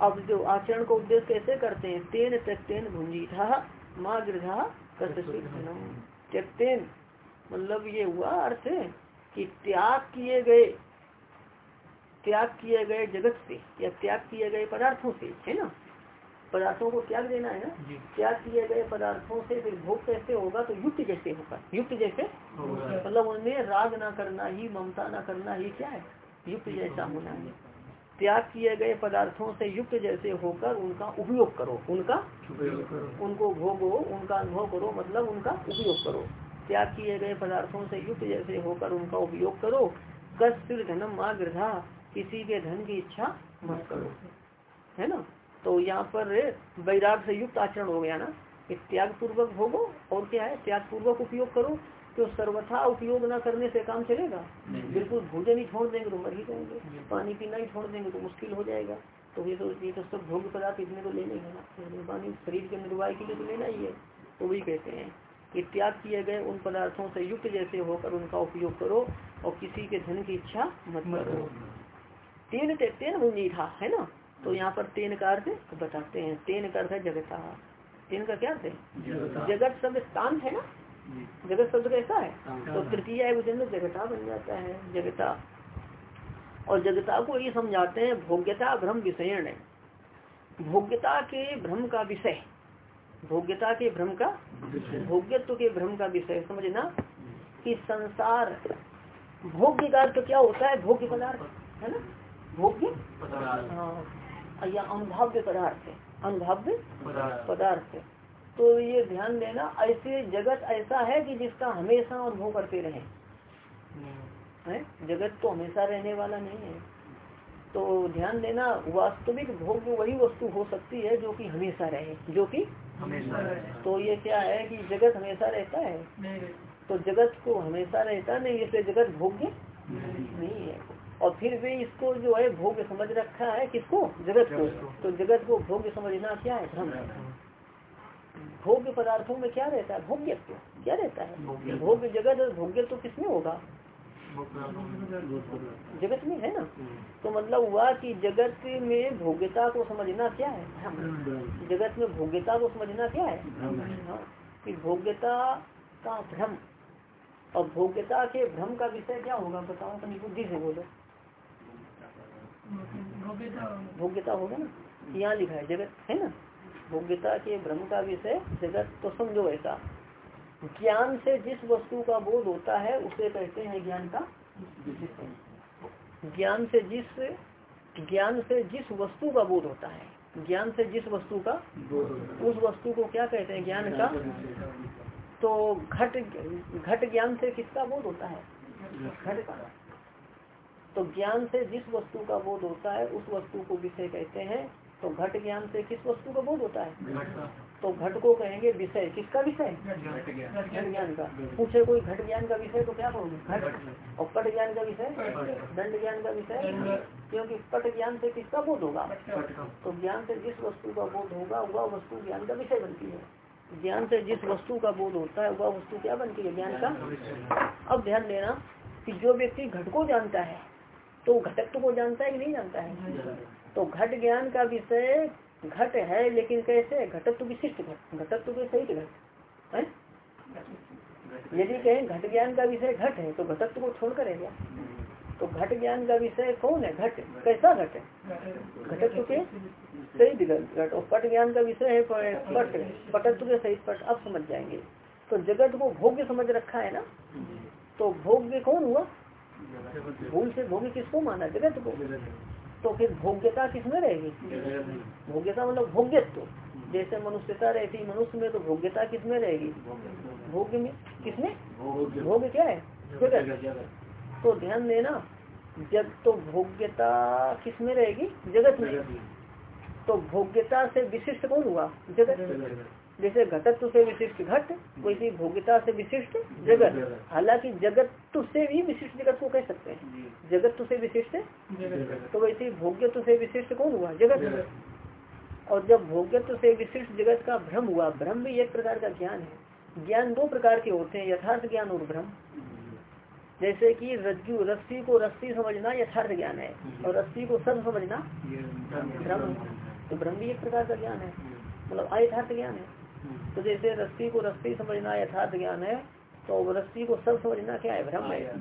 अब जो आचरण को उद्देश्य कैसे करते हैं? तेन त्यक्तेन था माँ गृधा त्यक्तेन मतलब ये हुआ अर्थ कि त्याग किए गए, त्याग किए गए जगत से या त्याग किए गए पदार्थों से, है ना? पदार्थों को त्याग देना है ना? त्याग किए गए पदार्थों से फिर भोग कैसे होगा? तो युक्त जैसे होगा। युक्त जैसे? मतलब उनमें राग ना करना ही ममता ना करना ही क्या है? युक्त जैसा होना है। त्याग किए गए पदार्थों से युक्त जैसे होकर उनका उपयोग करो। उनका? उनको भोगो उनका अनुभव करो मतलब उनका उपयोग करो। त्याग किए गए पदार्थों से युक्त जैसे होकर उनका उपयोग करो। कस धनम माँ गृधा किसी के धन की इच्छा मत करो। है ना? तो यहाँ पर वैराग से युक्त आचरण हो गया ना? कि त्याग पूर्वक भोगो और क्या है? त्याग पूर्वक उपयोग करो तो सर्वथा उपयोग न करने से काम चलेगा। बिल्कुल भोजन ही छोड़ देंगे तो मर ही जाएँगे पानी पीना ही छोड़ देंगे तो मुश्किल हो जाएगा। तो ये तो ये तो सब भोग पदार्थ इतने तो लेने हैं ना। पानी शरीर के निर्वाह के लिए तो लेना ही है। तो वही कहते हैं कि त्याग किए गए उन पदार्थों से युक्त जैसे होकर उनका उपयोग करो और किसी के धन की इच्छा मत करो। तेन तेन मुंजी था है ना? तो यहाँ पर तेन का अर्थ बताते हैं। तेन का अर्थ है जगता। तेन का क्या अर्थ है? जगत। शब्द स्थान है ना? जगत शब्द कैसा है? तो तृतीय में जगता बन जाता है जगता। और जगता को ये समझाते हैं भोग्यता भ्रम विषय भोग्यता के भ्रम का विषय। भोग्यता के भ्रम का भोग्यत्व के भ्रम का विषय समझना? कि संसार भोग्य का अर्थ क्या होता है? भोग्य पदार्थ है ना? भोग्य? हाँ। या अनुभाव्य पदार्थ है अनुभाव्य पदार्थ। तो ये ध्यान देना ऐसे जगत ऐसा है कि जिसका हमेशा अनुभव करते रहे। है? जगत तो हमेशा रहने वाला नहीं है। तो ध्यान देना वास्तविक भोग वही वस्तु हो सकती है जो कि हमेशा रहे जो कि हमेशा रहे। तो ये क्या है कि जगत हमेशा रहता है? तो जगत को हमेशा रहता नहीं इसलिए जगत भोग्य नहीं है। और फिर भी इसको जो है भोग्य समझ रखा है किसको? जगत को। तो जगत को भोग्य समझना क्या है? भ्रम। भोग्य पदार्थों में क्या रहता है? भोग्यत्व। क्या रहता है? भोग्य जगत और भोग्य तो किसमें होगा? जगत में है ना? तो मतलब हुआ कि जगत में भोग्यता को समझना क्या है? जगत में भोग्यता को समझना क्या है? हाँ कि भोग्यता का भ्रम। और भोग्यता के भ्रम का विषय क्या होगा? बताओ अपनी बुद्धि से बोलो। भोग्यता। होगा ना? यहाँ लिखा है जगत है ना? भोग्यता के भ्रम का विषय जगत तो समझो ऐसा ज्ञान से जिस वस्तु का बोध होता है उसे कहते हैं ज्ञान का ज्ञान से जिस ज्ञान से जिस वस्तु का बोध होता है ज्ञान से जिस वस्तु का उस वस्तु को क्या कहते हैं? ज्ञान का तो घट घट ज्ञान से किसका बोध होता है? घट का। तो ज्ञान से जिस वस्तु का बोध होता है उस वस्तु को विषय कहते हैं। तो घट ज्ञान से किस वस्तु का बोध होता है? तो घट को कहेंगे विषय। किसका विषय? घट ज्ञान। का। पूछे कोई घट ज्ञान का विषय तो क्या कहोगे घट। और पट ज्ञान का विषय? दंड ज्ञान का विषय? क्योंकि पट ज्ञान से किसका बोध होगा? तो ज्ञान से जिस वस्तु का बोध होगा वह वस्तु ज्ञान का विषय बनती है। ज्ञान से जिस वस्तु का बोध होता है वह वस्तु क्या बनती है? ज्ञान का अब ध्यान देना कि जो व्यक्ति घट को जानता है तो घटत्व को जानता है कि नहीं जानता है। तो घट ज्ञान का विषय घट है, लेकिन कैसे? घटत्व विशिष्ट घट घटत्व के सहित घट, है? यदि कहें घट ज्ञान का विषय घट है तो घटत्व को छोड़कर है क्या तो घट ज्ञान का विषय कौन है? घट, कैसा घट है? घटत्व के सहित घट और पट ज्ञान का विषय है, पट पटत्व के सहित पट, अब समझ जाएँगे। तो जगत को भोग्य समझ रखा है ना? तो भोग्य कौन हुआ? भूल से भोग्य किसको माना? जगत को। तो फिर भोग्यता किसमें रहेगी? भोग्यता मतलब भोग्यत्व। जैसे मनुष्यता रहती मनुष्य में तो भोग्यता किसमें रहेगी? भोग्य में। किसमें? भोग क्या है? जगत। तो ध्यान देना, जब तो भोग्यता किसमें रहेगी? जगत में। तो भोग्यता से विशिष्ट कौन हुआ? जगत। जैसे घटत्व से विशिष्ट घट वैसे भोग्यता से विशिष्ट जगत। हालाँकि जगत से भी विशिष्ट जगत को कह सकते हैं। जगत से विशिष्ट? तो वैसे भोग्यत्व से विशिष्ट कौन हुआ? जगत। और जब भोग्यत्व से विशिष्ट जगत का भ्रम हुआ भ्रम भी एक प्रकार का ज्ञान है। ज्ञान दो प्रकार के होते हैं यथार्थ ज्ञान और भ्रम। जैसे कि रज्जु रस्सी को रस्सी समझना यथार्थ ज्ञान है और रस्सी को सब समझना भ्रम तो भ्रम भी एक प्रकार का ज्ञान है। मतलब अयथार्थ ज्ञान है। तो जैसे रस्सी को रस्सी समझना यथार्थ ज्ञान है तो रस्सी को सब समझना क्या है? भ्रम है।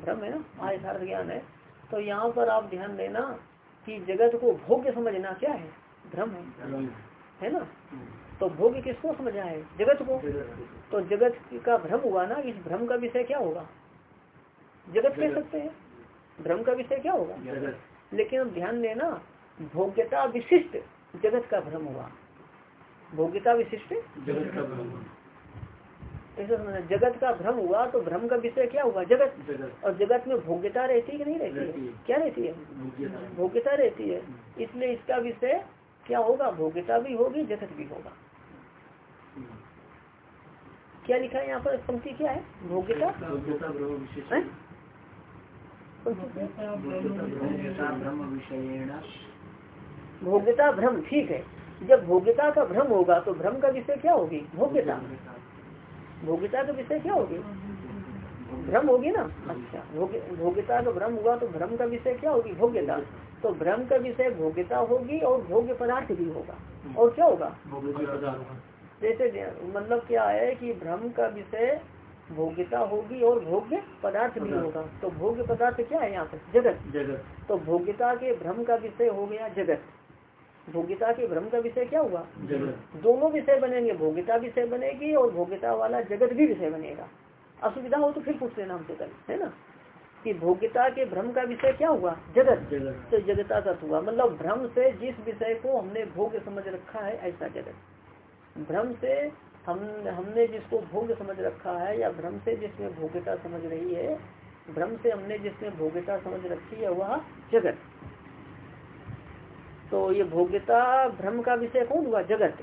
भ्रम। है ना? यथार्थ ज्ञान है। तो यहाँ पर आप ध्यान देना कि जगत को भोग्य समझना क्या है? भ्रम है। है। ना? तो भोग्य किसको समझा है? जगत को। तो जगत का भ्रम हुआ ना इस भ्रम का विषय क्या होगा? जगत कह सकते हैं। भ्रम का विषय क्या होगा? लेकिन अब ध्यान देना भोग्यता विशिष्ट जगत का भ्रम हुआ। भोग्यता विशिष्ट ऐसा समझना जगत का भ्रम हुआ तो भ्रम का विषय क्या हुआ? जगत। और जगत में भोग्यता रहती है कि नहीं रहती है? क्या रहती है? भोग्यता रहती है। इसलिए इसका विषय क्या होगा? भोग्यता भी होगी जगत भी होगा। क्या लिखा है यहाँ पर? पंक्ति क्या है? भोग्यता हैं? भोग्यता भ्रम ठीक है। जब भोग्यता का भ्रम होगा तो भ्रम का विषय क्या होगी? भोग्यता। भोग्यता का विषय क्या होगी? भ्रम होगी ना? अच्छा भोग्यता का भ्रम हुआ तो भ्रम का विषय क्या होगी? भोग्यता। तो भ्रम का विषय भोग्यता होगी और भोग्य पदार्थ भी होगा। और क्या होगा? जैसे मतलब क्या है कि भ्रम का विषय भोग्यता होगी और भोग्य पदार्थ भी होगा। तो भोग्य पदार्थ क्या है यहाँ पर जगत। जगत। तो भोग्यता के भ्रम का विषय हो गया जगत। भोग्यता के भ्रम का विषय क्या हुआ? दोनों विषय बनेंगे भोग्यता विषय बनेगी और भोग्यता वाला जगत भी विषय बनेगा। असुविधा हो तो फिर पूछ लेना हमसे कल है ना? कि भोग्यता के भ्रम का विषय क्या हुआ? जगत। तो जगता का हुआ। मतलब भ्रम से जिस विषय को हमने भोग्य समझ रखा है ऐसा जगत। भ्रम से हम हमने जिसको भोग समझ रखा है या भ्रम से जिसमें भोग्यता समझ रही है भ्रम से हमने जिसमें भोग्यता समझ रखी है वह जगत। तो ये भोग्यता भ्रम का विषय कौन हुआ? जगत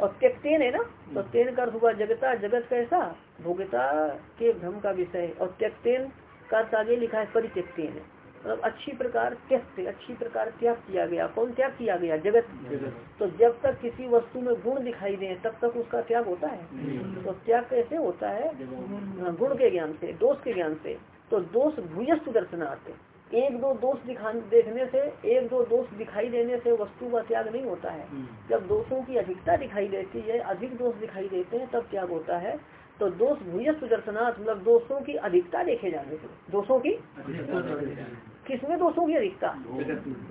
और त्यक्तेन है ना? तो तेन का हुआ जगता जगत कैसा? भोग्यता के भ्रम का विषय और त्यक्तेन का आगे लिखा है परित्यक्तेन मतलब अच्छी प्रकार त्यक्त अच्छी प्रकार त्याग किया गया। कौन त्याग किया गया? जगत। तो जब तक किसी वस्तु में गुण दिखाई दे तब तक उसका त्याग होता है। तो त्याग कैसे होता है? हाँ, गुण के ज्ञान से दोष के ज्ञान से। तो दोष भूयस्त दर्शनार्थ एक दो दोष दिखा देखने से एक दो दोष दिखाई देने से वस्तु का त्याग नहीं होता है। हम्म। जब दोषों की अधिकता दिखाई देती है अधिक दोष दिखाई देते हैं तब त्याग होता है। तो दोष भूयस्त दर्शनाथ मतलब दोषों की अधिकता देखे जाने से। दोषों की? किसमें दोषों की अधिकता?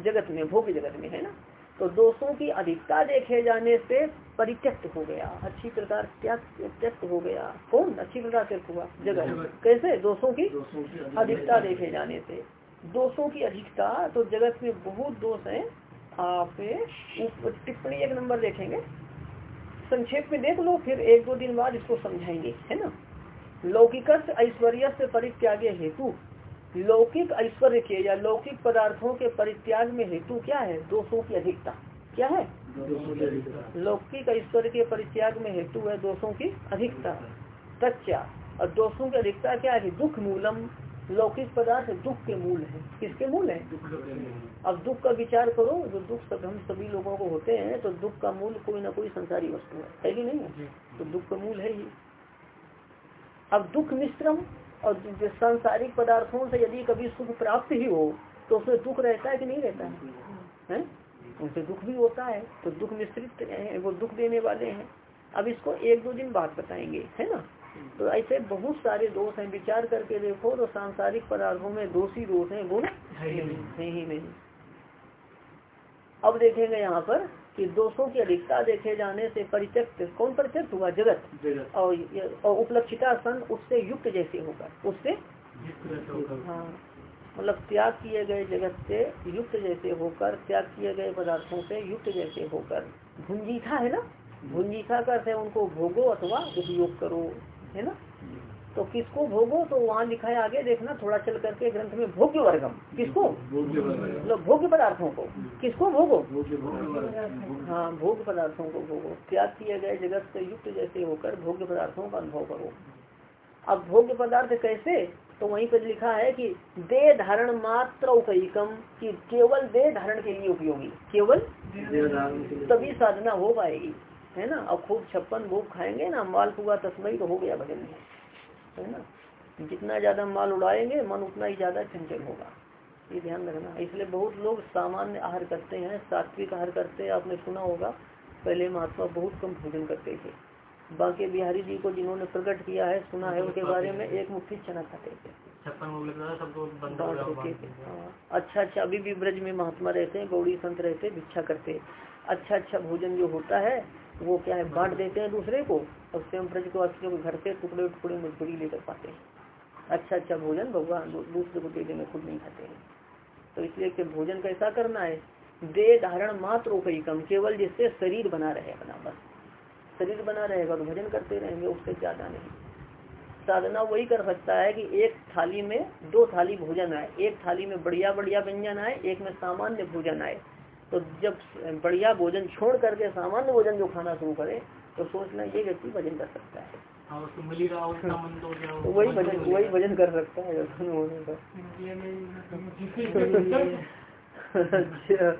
जगत में। भोग जगत में है ना? तो दोषों की अधिकता देखे जाने से परित्यक्त हो गया। अच्छी प्रकार त्याग त्यक्त हो गया। कौन? अच्छी प्रकार त्यक्त हुआ। जगत। कैसे? दोषों की अधिकता देखे जाने से। दोषों की अधिकता तो जगत में बहुत दोष है। आप टिप्पणी एक नंबर देखेंगे। संक्षेप में देख लो फिर एक दो दिन बाद इसको समझाएँगे है ना? लौकिक ऐश्वर्य से परित्याग हेतु। लौकिक ऐश्वर्य के या लौकिक पदार्थों के परित्याग में हेतु क्या है? दोषों की अधिकता। क्या है? लौकिक ऐश्वर्य के परित्याग में हेतु है दोषों की अधिकता। तच्चा। और दोषों की अधिकता क्या है? दुख मूलम। लौकिक पदार्थ दुख के मूल है। किसके मूल है? अब दुख का विचार करो जो दुख सब हम सभी लोगों को होते हैं तो दुख का मूल कोई ना कोई संसारी वस्तु है। है कि नहीं? है तो दुख का मूल है ही अब दुख मिश्रम और सांसारिक पदार्थों से यदि कभी सुख प्राप्त ही हो तो उसमें दुख रहता है कि नहीं रहता है, है? उनसे दुख भी होता है तो दुख मिश्रित है वो दुख देने वाले हैं। अब इसको एक दो दिन बाद बताएँगे है ना? तो ऐसे बहुत सारे दोष हैं विचार करके देखो तो सांसारिक पदार्थों में दोषी दोष है गुण है ही नहीं। अब देखेंगे यहाँ पर कि दोषों की अधिकता देखे जाने से परित्यक्त कौन परित्यक्त हुआ? जगत। और और उपलक्षिता सन उससे युक्त जैसे होकर उससे हाँ मतलब त्याग किए गए जगत से युक्त जैसे होकर त्याग किए गए पदार्थों से युक्त जैसे होकर। भुंजीथा है ना? भुंजीथा करते उनको भोगो अथवा उपयोग करो। है ना? तो किसको भोगो? तो वहाँ लिखा है आगे देखना थोड़ा चल करके ग्रंथ में भोग्य वर्गम। किसको? मतलब भोग्य पदार्थों को। किसको भोगो? हाँ भोग पदार्थों को भोगो। त्याग किया गया जगत से युक्त जैसे होकर भोग्य पदार्थों का अनुभव करो। अब भोग्य पदार्थ कैसे? तो वहीं पर लिखा है कि दे धारण मात्र उपयिकम की केवल दे धारण के लिए उपयोगी। केवल? तभी साधना हो पाएगी। है ना? अब खूब छप्पन भोग खाएँगे ना माल पुआ तस्मई तो हो गया भजन में। है ना? जितना ज़्यादा माल उड़ाएँगे मन उतना ही ज़्यादा चंचल होगा। ये ध्यान रखना। इसलिए बहुत लोग सामान्य आहार करते हैं सात्विक आहार करते हैं। आपने सुना होगा पहले महात्मा बहुत कम भोजन करते थे। बाकी बिहारी जी को जिन्होंने प्रकट किया है सुना है उनके बारे में एक मुट्ठी चना खाते थे। हाँ। अच्छा अच्छा अभी भी ब्रज में महात्मा रहते हैं गौड़ी संत रहते भिक्षा करते अच्छा अच्छा भोजन जो होता है वो क्या है, बांट देते हैं दूसरे को, और स्वयं ब्रज को को घर से टुकड़े टुकड़े मजबूरी लेकर पाते हैं। अच्छा अच्छा भोजन भगवान दूसरे को दे में खुद नहीं खाते हैं। तो इसलिए कि भोजन कैसा करना है? दे धारण मात्र उपरी कम, केवल जिससे शरीर बना रहे अपना बस। शरीर बना रहेगा तो भजन करते रहेंगे, उससे ज़्यादा नहीं। साधना वही कर सकता है कि एक थाली में दो थाली भोजन आए, एक थाली में बढ़िया बढ़िया व्यंजन आए, एक में सामान्य भोजन आए। तो जब बढ़िया भोजन छोड़ करके सामान्य भोजन जो खाना शुरू करे तो सोचना ये व्यक्ति भजन कर सकता है। हाँ, तो वही भजन वही भजन कर सकता है होने का। अच्छा,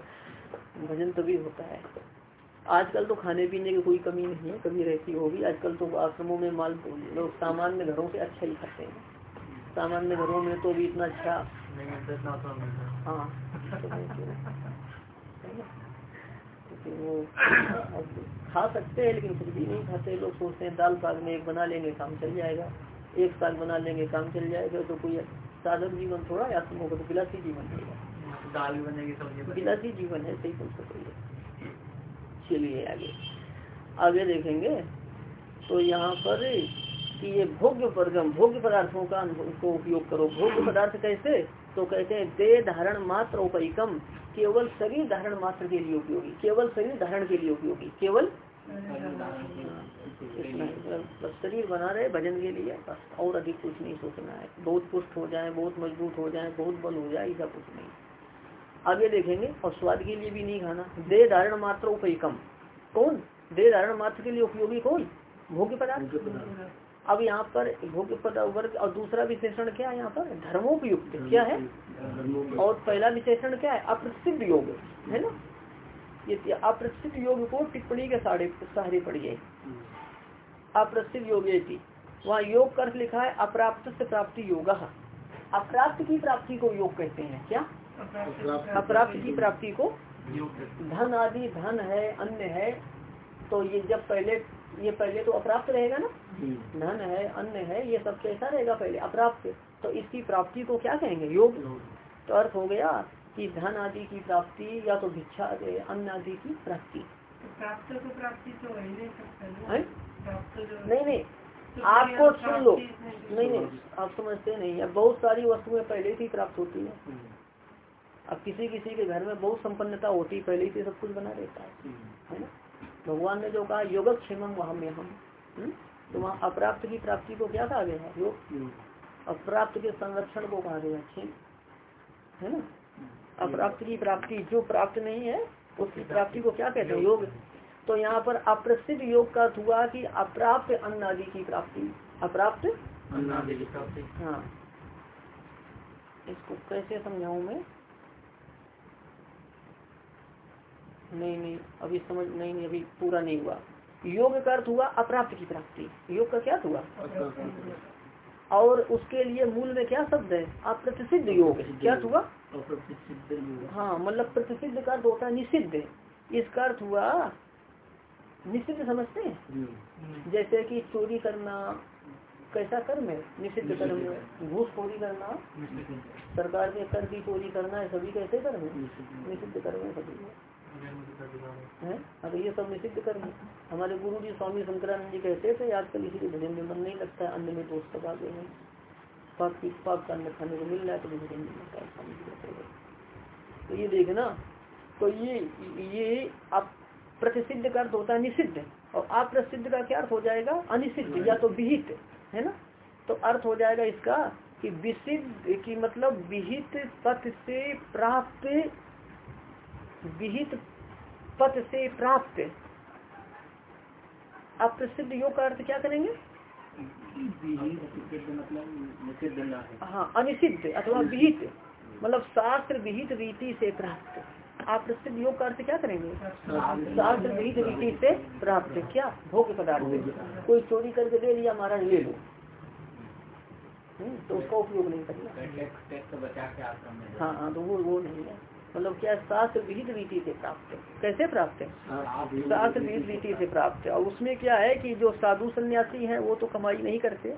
भजन तभी होता है। आजकल तो खाने पीने की कोई कमी नहीं है कभी रहती होगी। आजकल तो आश्रमों में माल लोग सामान्य घरों से अच्छा ही खाते हैं। सामान्य घरों में तो भी इतना अच्छा हाँ तो वो खा सकते हैं लेकिन फिर भी नहीं खाते। लोग सोचते हैं दाल साग में एक बना लेंगे काम चल जाएगा। एक साग बना लेंगे काम चल जाएगा। तो कोई साधन जीवन थोड़ा आश्रमों का तो बिलासी जीवन दाल बनेगी बिलासी जीवन है सही समझ सकते चलिए आगे। आगे देखेंगे। तो यहाँ पर कि ये भोग्य परगम भोग्य पदार्थों का को उपयोग करो। भोग्य पदार्थ कैसे? तो कहते हैं दे धारण मात्र उपरिकम केवल शरीर धारण मात्र के लिए उपयोगी केवल शरीर धारण के लिए उपयोगी केवल शरीर बना रहे भजन के लिए बस और अधिक कुछ नहीं सोचना है। बहुत पुष्ट हो जाए बहुत मज़बूत हो जाए बहुत बल हो जाए ऐसा कुछ नहीं। आगे देखेंगे और स्वाद के लिए भी नहीं खाना। दे धारण मात्र उपयकम कौन? दे धारण मात्र के लिए उपयोगी कौन? भोग्य पदार्थ। अब यहाँ पर भोग्य पदार्थ और दूसरा विशेषण क्या है यहाँ पर? धर्मोपयुक्त। क्या है? और पहला विशेषण क्या है? अप्रसिद्ध योग। है ना? ये अप्रसिद्ध योग को टिप्पणी के साढ़े सहारे पढ़िए अप्रसिद्ध योग वहाँ योग कर लिखा है अप्राप्त से प्राप्ति योग। अप्राप्त की प्राप्ति को योग कहते हैं। क्या? अप्राप्त की प्राप्ति को धन आदि धन है अन्य है। तो ये जब पहले ये पहले तो अप्राप्त रहेगा ना? हम्म। धन है अन्य है ये सब कैसा रहेगा पहले अप्राप्त तो इसकी प्राप्ति को क्या कहेंगे? योग? तो अर्थ हो गया कि धन आदि की प्राप्ति या तो भिक्षा अन्न आदि की प्राप्ति। प्राप्त तो प्राप्ति तो नहीं नहीं तो आपको सुन लो। नहीं नहीं आप समझते नहीं है। बहुत सारी वस्तुएँ पहले ही प्राप्त होती है। हम्म। अब किसी किसी के घर में बहुत संपन्नता होती है पहले से सब कुछ बना रहता है। हम्म। है ना? भगवान ने जो कहा योगक्षेम वहाँ में हम हम्म? तो वहाँ अप्राप्त की प्राप्ति को क्या कहा गया है? योग। हम्म। अप्राप्त के संरक्षण को कहा गया क्षेम। है ना? अप्राप्त की प्राप्ति जो प्राप्त नहीं है उसकी प्राप्ति। को क्या कहते हैं? योग। तो यहाँ पर अप्रसिद्ध योग का अर्थ हुआ कि अप्राप्त अन्न आदि की प्राप्ति। अप्राप्त? अन्न आदि की प्राप्ति। हाँ। इसको कैसे समझाऊ मैं? नहीं नहीं अभी समझ नहीं नहीं अभी पूरा नहीं हुआ। योग का अर्थ हुआ अप्राप्त की प्राप्ति। योग का क्या हुआ? और उसके लिए मूल में क्या शब्द है? अप्रतिषिद्ध योग। क्या हुआ? हाँ मतलब प्रतिसिद्ध का अर्थ होता है निषिद्ध। इसका अर्थ हुआ निषिद्ध समझते हैं? हम्म। जैसे कि चोरी करना कैसा कर्म है? निषिद्ध कर्म। है घूसखोरी करना। सरकार के कर की चोरी करना है सभी कैसे कर्म है? निषिद्ध। कर्म है सभी है? अब ये सब निषिद्ध कर्म हमारे गुरु जी स्वामी शंकरानंद जी कहते थे आजकल इसी भजन में मन नहीं लगता है अन्य में दोस्त सब आ गए हैं पाक की का अन्न खाने को मिल रहा है तो भजन नहीं लगता है स्वामी जी कहते तो ये देखना तो ये ये आप प्रतिषिद्ध का अर्थ होता है निषिद्ध और अप्रसिद्ध का क्या अर्थ हो जाएगा? अनिषिद्ध या तो विहित है ना? तो अर्थ हो जाएगा इसका कि विसिद्ध की मतलब विहित पथ से प्राप्त विहित पथ से प्राप्त। अप्रसिद्ध योग का अर्थ क्या करेंगे? हाँ अनिषिद्ध अथवा विहित मतलब शास्त्र विहित रीति से प्राप्त। आप प्रसिद्ध योग का अर्थ क्या करेंगे? शास्त्र विहित रीति से प्राप्त। क्या? भोग पदार्थ। कोई चोरी करके दे दिया महाराज ले लो। हम्म, तो उसका उपयोग नहीं करना। हाँ हाँ तो वो वो नहीं है। मतलब क्या शास्त्र विहित रीति से प्राप्त है। कैसे प्राप्त है? शास्त्र विहित रीति से प्राप्त है। और उसमें क्या है कि जो साधु सन्यासी है वो तो कमाई नहीं करते।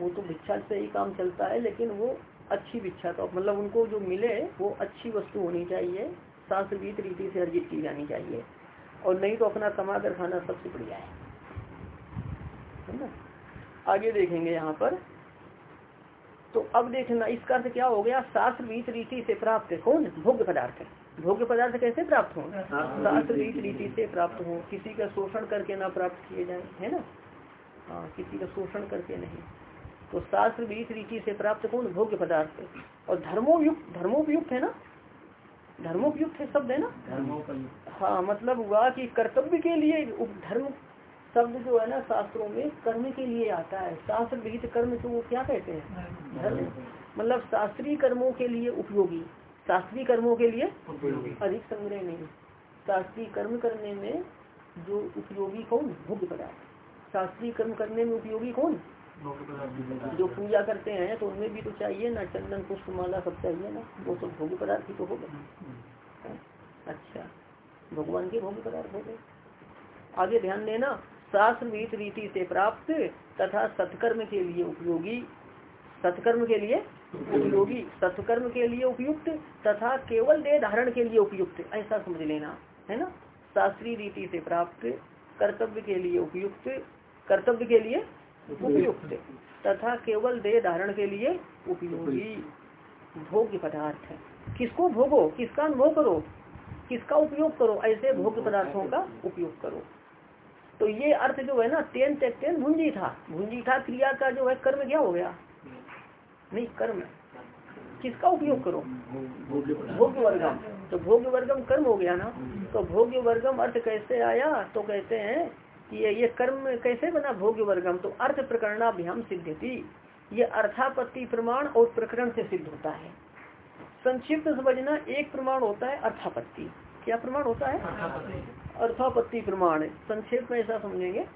वो तो भिक्षा से ही काम चलता है लेकिन वो अच्छी भिक्षा तो मतलब उनको जो मिले वो अच्छी वस्तु होनी चाहिए। शास्त्र विहित रीति से अर्जित की जानी चाहिए। और नहीं तो अपना कमा कर खाना सबसे बढ़िया है ना? आगे देखेंगे यहाँ पर। तो अब देखना इसका अर्थ क्या हो गया? शास्त्र रीत रीति से प्राप्त कौन भोग्य पदार्थ। भोग्य पदार्थ कैसे प्राप्त हो? शास्त्र रीत रीति से प्राप्त हो। किसी का शोषण करके ना प्राप्त किए जाए है ना? हाँ किसी का शोषण करके नहीं। तो शास्त्र रीत रीति से प्राप्त कौन भोग्य पदार्थ। और धर्मोयुक्त धर्मोपयुक्त है ना? धर्मोपयुक्त है शब्द है ना? धर्मों का युक्त हाँ मतलब हुआ कि कर्तव्य के लिए धर्म शब्द जो है ना शास्त्रों में कर्म के लिए आता है। शास्त्र विहित कर्म को वो क्या कहते हैं? धर्म। मतलब शास्त्रीय कर्मों के लिए उपयोगी। शास्त्रीय कर्मों के लिए अधिक संग्रह नहीं। शास्त्रीय कर्म करने में जो उपयोगी कौन? भोग्य पदार्थ। शास्त्रीय कर्म करने में उपयोगी कौन? जो पूजा करते हैं तो उनमें भी तो चाहिए ना चंदन पुष्प माला सब चाहिए ना। वो सब भोग्य पदार्थ ही तो हो गए अच्छा। भगवान के भोग्य पदार्थ हो गए। आगे ध्यान देना। शास्त्र विहित रीति से प्राप्त तथा सत्कर्म के लिए उपयोगी, सत्कर्म के लिए उपयोगी, सत्कर्म के लिए उपयुक्त तथा केवल देह धारण के लिए उपयुक्त, ऐसा समझ लेना, है ना? शास्त्रीय रीति से प्राप्त, कर्तव्य के लिए उपयुक्त, कर्तव्य के लिए उपयुक्त तथा केवल देह धारण के लिए उपयोगी। भोग्य पदार्थ है। किसको भोगो? किसका अनुभव करो? किसका उपयोग करो? ऐसे भोग्य पदार्थों का उपयोग करो। तो ये अर्थ जो है ना, तेन तेन भूंजी था। भूंजी था क्रिया का जो है, कर्म क्या हो गया? नहीं, कर्म। किसका उपयोग करो? भोग्य वर्गम तो भोग्य वर्गम कर्म हो गया ना। तो भोग्य वर्गम अर्थ कैसे आया? तो कहते हैं कि ये ये कर्म कैसे बना भोग्य वर्गम तो अर्थ प्रकरणाभ्याम सिद्धति ये अर्थापत्ति प्रमाण और प्रकरण से सिद्ध होता है। संक्षिप्त समझना, एक प्रमाण होता है अर्थापत्ति। क्या प्रमाण होता है? अर्थापत्ति प्रमाण संक्षेप में ऐसा समझेंगे।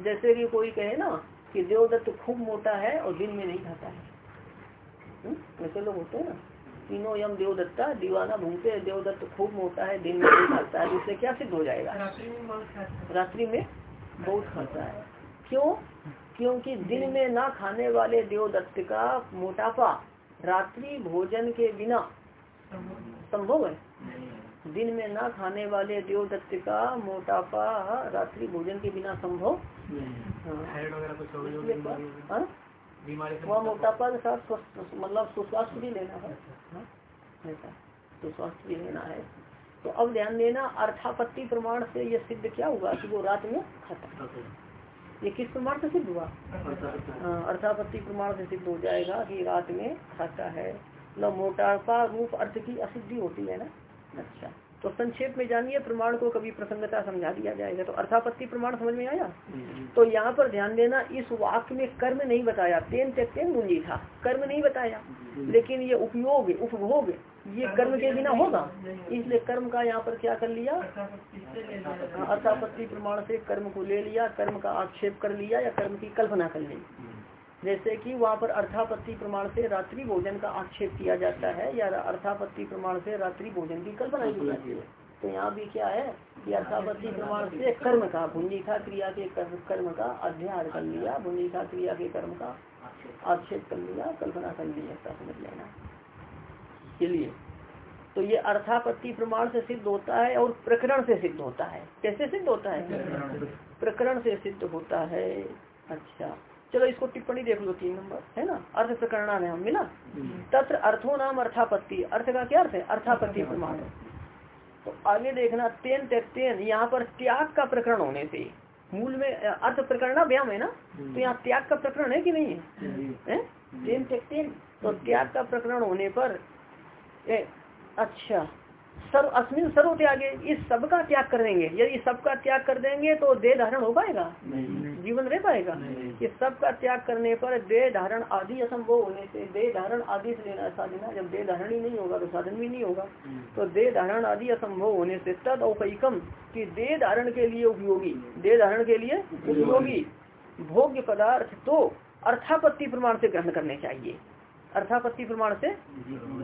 जैसे कि कोई कहे ना कि देवदत्त खूब मोटा है और दिन में नहीं खाता है। हम्म? ऐसे लोग होते हैं ना। तीनों यम देवदत्ता दीवाना घूमते हैं देवदत्त खूब मोटा है दिन में नहीं खाता है इससे क्या सिद्ध हो जाएगा? है। रात्रि में बहुत खाता है। क्यों? क्योंकि दिन में ना खाने वाले देवदत्त का मोटापा रात्रि भोजन के बिना संभव है। दिन में ना खाने वाले देवदत्त का मोटापा रात्रि भोजन के बिना संभव हाँ। कुछ हो। वहाँ मोटापा के साथ मतलब सुस्वास्थ्य भी लेना है। हाँ? ऐसा। तो स्वास्थ्य भी लेना है। तो अब ध्यान देना अर्थापत्ति प्रमाण से यह सिद्ध क्या हुआ कि वो रात में खाता ये किस प्रमाण से सिद्ध हुआ? अर्थापत्ति प्रमाण से सिद्ध हो जाएगा कि रात में खाता है। मतलब मोटापा रूप अर्थ की असिद्धि होती है ना? अच्छा। तो संक्षेप में जानिए प्रमाण को कभी प्रसंगता समझा दिया जाएगा। तो अर्थापत्ति प्रमाण समझ में आया? तो यहाँ पर ध्यान देना इस वाक्य में कर्म नहीं बताया। तेन ते तेन गुंजी था कर्म नहीं बताया। लेकिन ये उपयोग उपभोग ये कर्म के बिना होगा। इसलिए कर्म का यहाँ पर क्या कर लिया? अर्थापत्ति से ले लिया। अर्थापत्ति प्रमाण से कर्म को ले लिया कर्म का आक्षेप कर लिया या कर्म की कल्पना कर ली। जैसे कि वहाँ पर अर्थापत्ति प्रमाण से रात्रि भोजन का आक्षेप किया जाता है या अर्थापत्ति प्रमाण से रात्रि भोजन की कल्पना की जाती है। तो यहाँ भी क्या है कि अर्थापत्ति प्रमाण से कर्म का भुंजिका क्रिया के कर्म का अध्ययन कर लिया भुंजिका क्रिया के कर्म का आक्षेप कर लिया, कल्पना कर लिया ऐसा समझ लेना। चलिए। तो ये अर्थापत्ति प्रमाण से सिद्ध होता है और प्रकरण से सिद्ध होता है। कैसे सिद्ध होता है? प्रकरण से सिद्ध होता है। अच्छा। चलो इसको टिप्पणी देख लो तीन नंबर है ना? अर्थ प्रकरणा में हम मिला। तत्र अर्थो नाम अर्थापत्ति। अर्थ का क्या अर्थ है? अर्थापत्ति प्रमाण। तो आगे देखना तेन तेन यहाँ पर त्याग का प्रकरण होने से। मूल में अर्थ प्रकरणा व्याम है ना? तो यहाँ त्याग का प्रकरण है कि नहीं है? तेन तेन। तो त्याग का प्रकरण होने पर ए, अच्छा। सर्व अस्मिन सर्व त्यागे इस सब का त्याग कर देंगे। यदि सबका त्याग कर देंगे तो देह धारण हो पाएगा? जीवन रह पाएगा? इस सब का त्याग करने पर देह धारण आदि असंभव होने से देह धारण आदि से लेना साधना जब देह धारण ही नहीं होगा तो साधन भी नहीं होगा। तो देह धारण आदि असंभव होने से तद औपैकम की देह धारण के लिए उपयोगी देह धारण के लिए उपयोगी। भोग्य पदार्थ तो अर्थापत्ति प्रमाण से ग्रहण करने चाहिए। अर्थापत्ति प्रमाण से?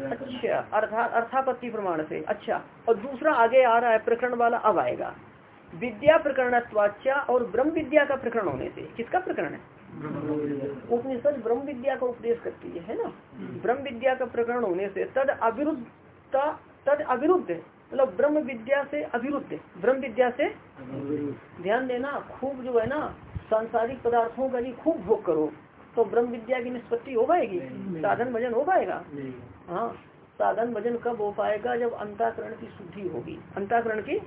अच्छा अर्था अर्थापत्ति प्रमाण से अच्छा। और दूसरा आगे आ रहा है प्रकरण वाला अब आएगा। विद्या प्रकरणत्वाचा और ब्रह्म विद्या का प्रकरण होने से किसका प्रकरण है? उपनिषद ब्रह्म विद्या का उपदेश करती है है ना? ब्रह्म विद्या का प्रकरण होने से तद अविरुद्ध तद अविरुद्ध मतलब ब्रह्म विद्या से अविरुद्ध ब्रह्म विद्या से ध्यान देना खूब जो है ना सांसारिक पदार्थों का भी खूब भोग करो। तो ब्रह्म विद्या की निष्पत्ति हो पाएगी? साधन भजन हो पाएगा? हाँ साधन भजन कब हो पाएगा? जब अंताकरण की शुद्धि होगी। अंताकरण की?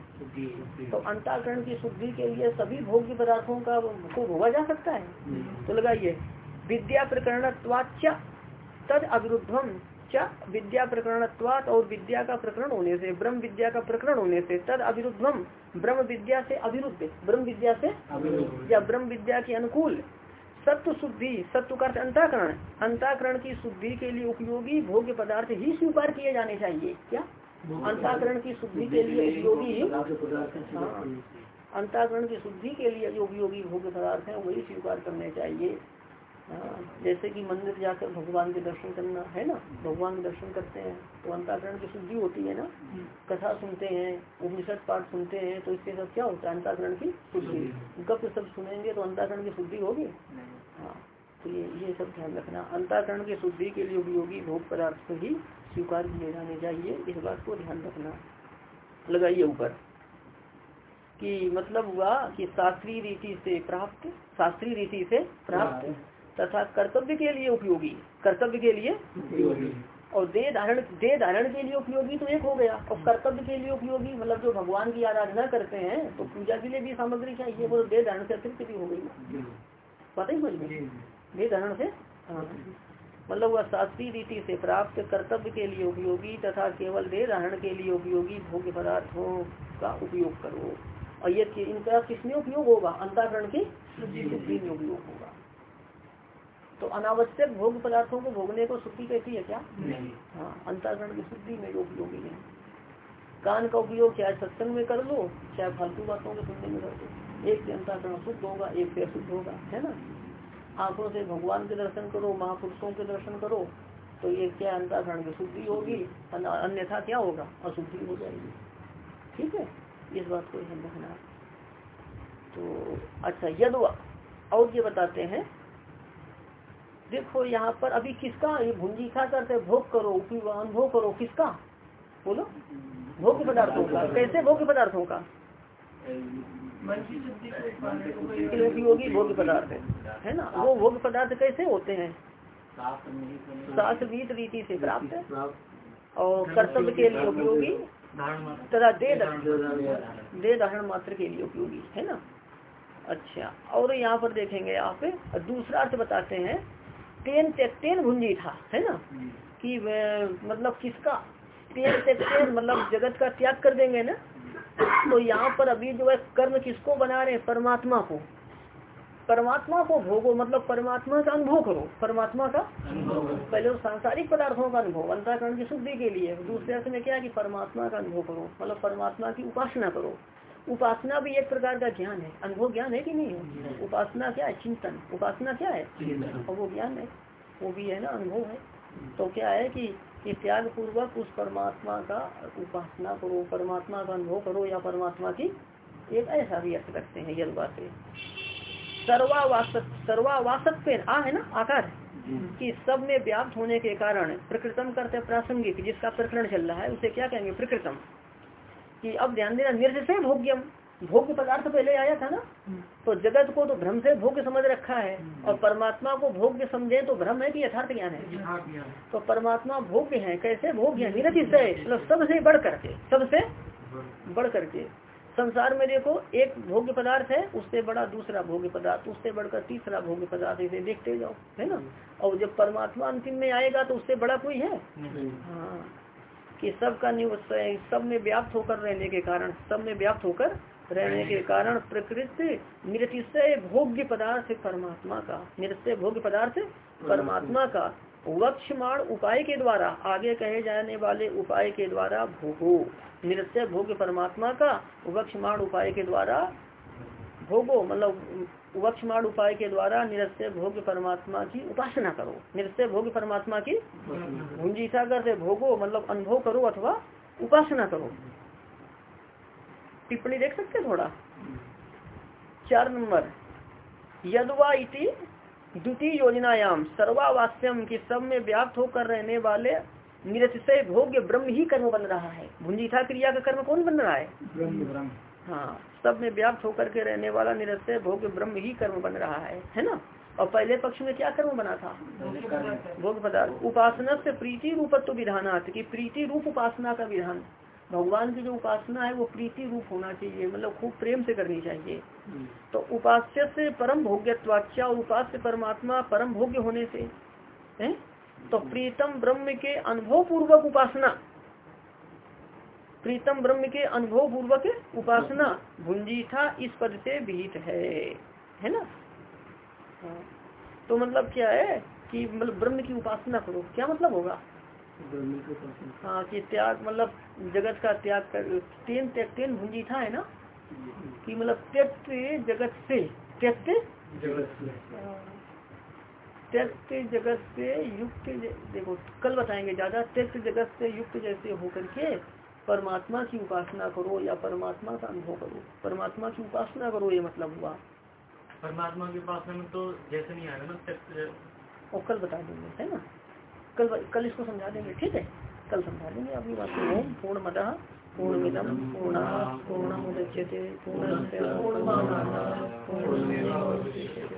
तो अंताकरण की शुद्धि के लिए सभी भोग्य पदार्थों का को भोगा जा सकता है। तो लगाइए। विद्या प्रकरण तद अविरुद्धम क्या विद्या प्रकरणत्वात और विद्या का प्रकरण होने से ब्रह्म विद्या का प्रकरण होने से तद अविरुद्धम ब्रह्म विद्या से अविरुद्ध ब्रह्म विद्या से या ब्रह्म विद्या के अनुकूल सत्व शुद्धि सत्व का अंताकरण। अंताकरण की शुद्धि के लिए उपयोगी भोग्य पदार्थ ही स्वीकार किए जाने चाहिए। क्या? अंताकरण की शुद्धि के लिए उपयोगी हाँ, अंताकरण की शुद्धि के लिए जो उपयोगी भोग्य पदार्थ है वही स्वीकार करने चाहिए। जैसे कि मंदिर जाकर भगवान के दर्शन करना है ना भगवान के दर्शन करते हैं तो अंताकरण की शुद्धि होती है ना कथा सुनते हैं उपनिषद पाठ सुनते हैं तो इसके सब क्या होता है अंताकरण की शुद्धि? गप सब सुनेंगे तो अंताकरण की शुद्धि होगी? हाँ तो ये ये सब ध्यान रखना। अंताकरण की शुद्धि के लिए उपयोगी भोग पदार्थ को ही स्वीकार किए जाने चाहिए इस बात को ध्यान रखना। लगाइए ऊपर। कि मतलब हुआ कि शास्त्रीय रीति से प्राप्त शास्त्रीय रीति से प्राप्त। तथा कर्तव्य के लिए उपयोगी। कर्तव्य के लिए? और देह धारण देह धारण के लिए उपयोगी तो एक हो गया। और कर्तव्य के लिए उपयोगी मतलब जो भगवान की आराधना करते हैं तो पूजा के लिए भी सामग्री चाहिए वो देह धारण से अतिरिक्त भी हो गई पता ही समझ में? देह धारण से? हाँ। मतलब वह शास्त्रीय रीति से प्राप्त कर्तव्य के लिए उपयोगी तथा केवल देह धारण के लिए उपयोगी भोग्य पदार्थों का उपयोग करो। और ये इनका किसमें उपयोग होगा? अंताकरण के शुद्धि में उपयोग होगा। तो अनावश्यक भोग पदार्थों को भोगने को शुद्धि कहती है क्या? हाँ अंताकरण की शुद्धि में जो उपयोगी है। कान का उपयोग चाहे सत्संग में कर लो चाहे फालतू बातों के सुनने में कर लो। एक से अंताकरण शुद्ध होगा एक से अशुद्ध होगा है ना? आँखों से भगवान के दर्शन करो महापुरुषों के दर्शन करो तो ये क्या अंताकरण की शुद्धि होगी? अन्यथा क्या होगा? अशुद्धि हो जाएगी। ठीक है? इस बात को ध्यान रखना। तो अच्छा यद और ये बताते हैं देखो यहाँ पर अभी किसका? ये भुंजिका करते भोग करो अनुभव करो। किसका? बोलो। भोग्य पदार्थों का। कैसे? भोग्य पदार्थों का। उपयोगी भोग पदार्थ। है ना? वो भोग्य पदार्थ कैसे होते हैं? शास्त्रवीत रीति से प्राप्त और कर्तव्य के लिए उपयोगी। तथा दे दे धारण मात्र के लिए उपयोगी। है ना? अच्छा। और यहाँ पर देखेंगे आप। दूसरा अर्थ बताते हैं। तेन तेन भुंजी था है ना? कि मतलब किसका? तेन तेन मतलब जगत का त्याग कर देंगे ना? तो यहाँ पर अभी जो है कर्म किसको बना रहे परमात्मा को। परमात्मा को भोगो मतलब परमात्मा का अनुभव करो। परमात्मा का पहले सांसारिक पदार्थों का अनुभव अंतरकरण की शुद्धि के लिए। दूसरे अर्थ में क्या है कि परमात्मा का अनुभव करो मतलब परमात्मा की उपासना करो। उपासना भी एक प्रकार का ज्ञान है। अनुभव ज्ञान है कि नहीं है? उपासना क्या है? चिंतन। उपासना क्या है? और वो ज्ञान है। वो भी है ना अनुभव है। तो क्या है कि कि त्याग पूर्वक उस परमात्मा का उपासना करो परमात्मा का अनुभव करो या परमात्मा की एक ऐसा भी अर्थ रखते हैं यद बात सर्वावासक सर्वावासक आ है ना आकार। कि सब में व्याप्त होने के कारण प्रकृतम करते प्रासंगिक जिसका प्रकरण चल रहा है उसे क्या कहेंगे? प्रकृतम। कि अब ध्यान देना निर्देश भोग्यम। भोग्य पदार्थ पहले आया था ना? तो जगत को तो भ्रम से भोग्य समझ रखा है और परमात्मा को भोग्य समझे तो भ्रम है कि यथार्थ ज्ञान है? तो परमात्मा भोग्य है कैसे? भोग्य निरति से मतलब सबसे बढ़ करके सबसे बढ़ करके। संसार में देखो एक भोग्य पदार्थ है उससे बड़ा दूसरा भोग्य पदार्थ उससे बढ़कर तीसरा भोग्य पदार्थ इसे देखते जाओ है ना? और जब परमात्मा अंतिम में आएगा तो उससे बड़ा कोई है? हाँ। कि सबका सब में व्याप्त होकर रहने के कारण सब में व्याप्त होकर रहने के कारण प्रकृति निरतिशय भोग्य पदार्थ परमात्मा का निरस्य भोग्य पदार्थ परमात्मा का। वक्षमाण उपाय के द्वारा आगे कहे जाने वाले उपाय के द्वारा भोगो। निरस्य भोग्य परमात्मा का वक्षमाण उपाय के द्वारा भोगो मतलब वक्षमाण उपाय के द्वारा निरस्य भोग्य परमात्मा की उपासना करो। निरस्य भोग्य परमात्मा की भुंजीसा करते भोगो मतलब अनुभव करो अथवा उपासना करो। टिप्पणी देख सकते थोड़ा? चार नंबर। यदवा इति द्वितीय योजनायाम, सर्वावास्यम की सब में व्याप्त होकर रहने वाले निरतिशय भोग्य ब्रह्म ही कर्म बन रहा है। भुंजिथा क्रिया का कर्म कौन बन रहा है? हाँ सब में व्याप्त होकर के रहने वाला निरतिशय भोग ब्रह्म ही कर्म बन रहा है है ना? और पहले पक्ष में क्या कर्म बना था? भोग पदार्थ। उपासना से प्रीति रूपत्व विधानार्थ की प्रीति रूप उपासना का विधान। भगवान की जो उपासना है वो प्रीति रूप होना चाहिए मतलब खूब प्रेम से करनी चाहिए। तो उपास्य से परम भोग्यवाच्या और उपास्य परमात्मा परम भोग्य होने से, है? तो प्रीतम ब्रह्म के अनुभव पूर्वक उपासना। प्रीतम ब्रह्म के अनुभव पूर्वक उपासना भुंजी था इस पद से विहित है। है ना। तो मतलब क्या है कि मतलब ब्रह्म की उपासना करो। क्या मतलब होगा? हाँ कि त्याग मतलब जगत का त्याग कर तेन त्याग तेन भुंजी था है ना? कि मतलब त्यक्त जगत से त्यक्त? त्यक्त जगत से युक्त देखो कल बताएँगे ज़्यादा त्यक्त जगत से युक्त जैसे होकर के परमात्मा की उपासना करो या परमात्मा का अनुभव करो? परमात्मा की उपासना करो ये मतलब हुआ। परमात्मा की उपासना में तो जैसे नहीं आया ना और कल बता देंगे है ना? कल कल इसको समझा देंगे ठीक है? कल समझा देंगे अपनी बात ओम पूर्ण मद पूर्णमिदम पूर्णा पूर्णमुदच्यते पूर्णस्य पूर्णमादाय पूर्णमेवावशिष्यते।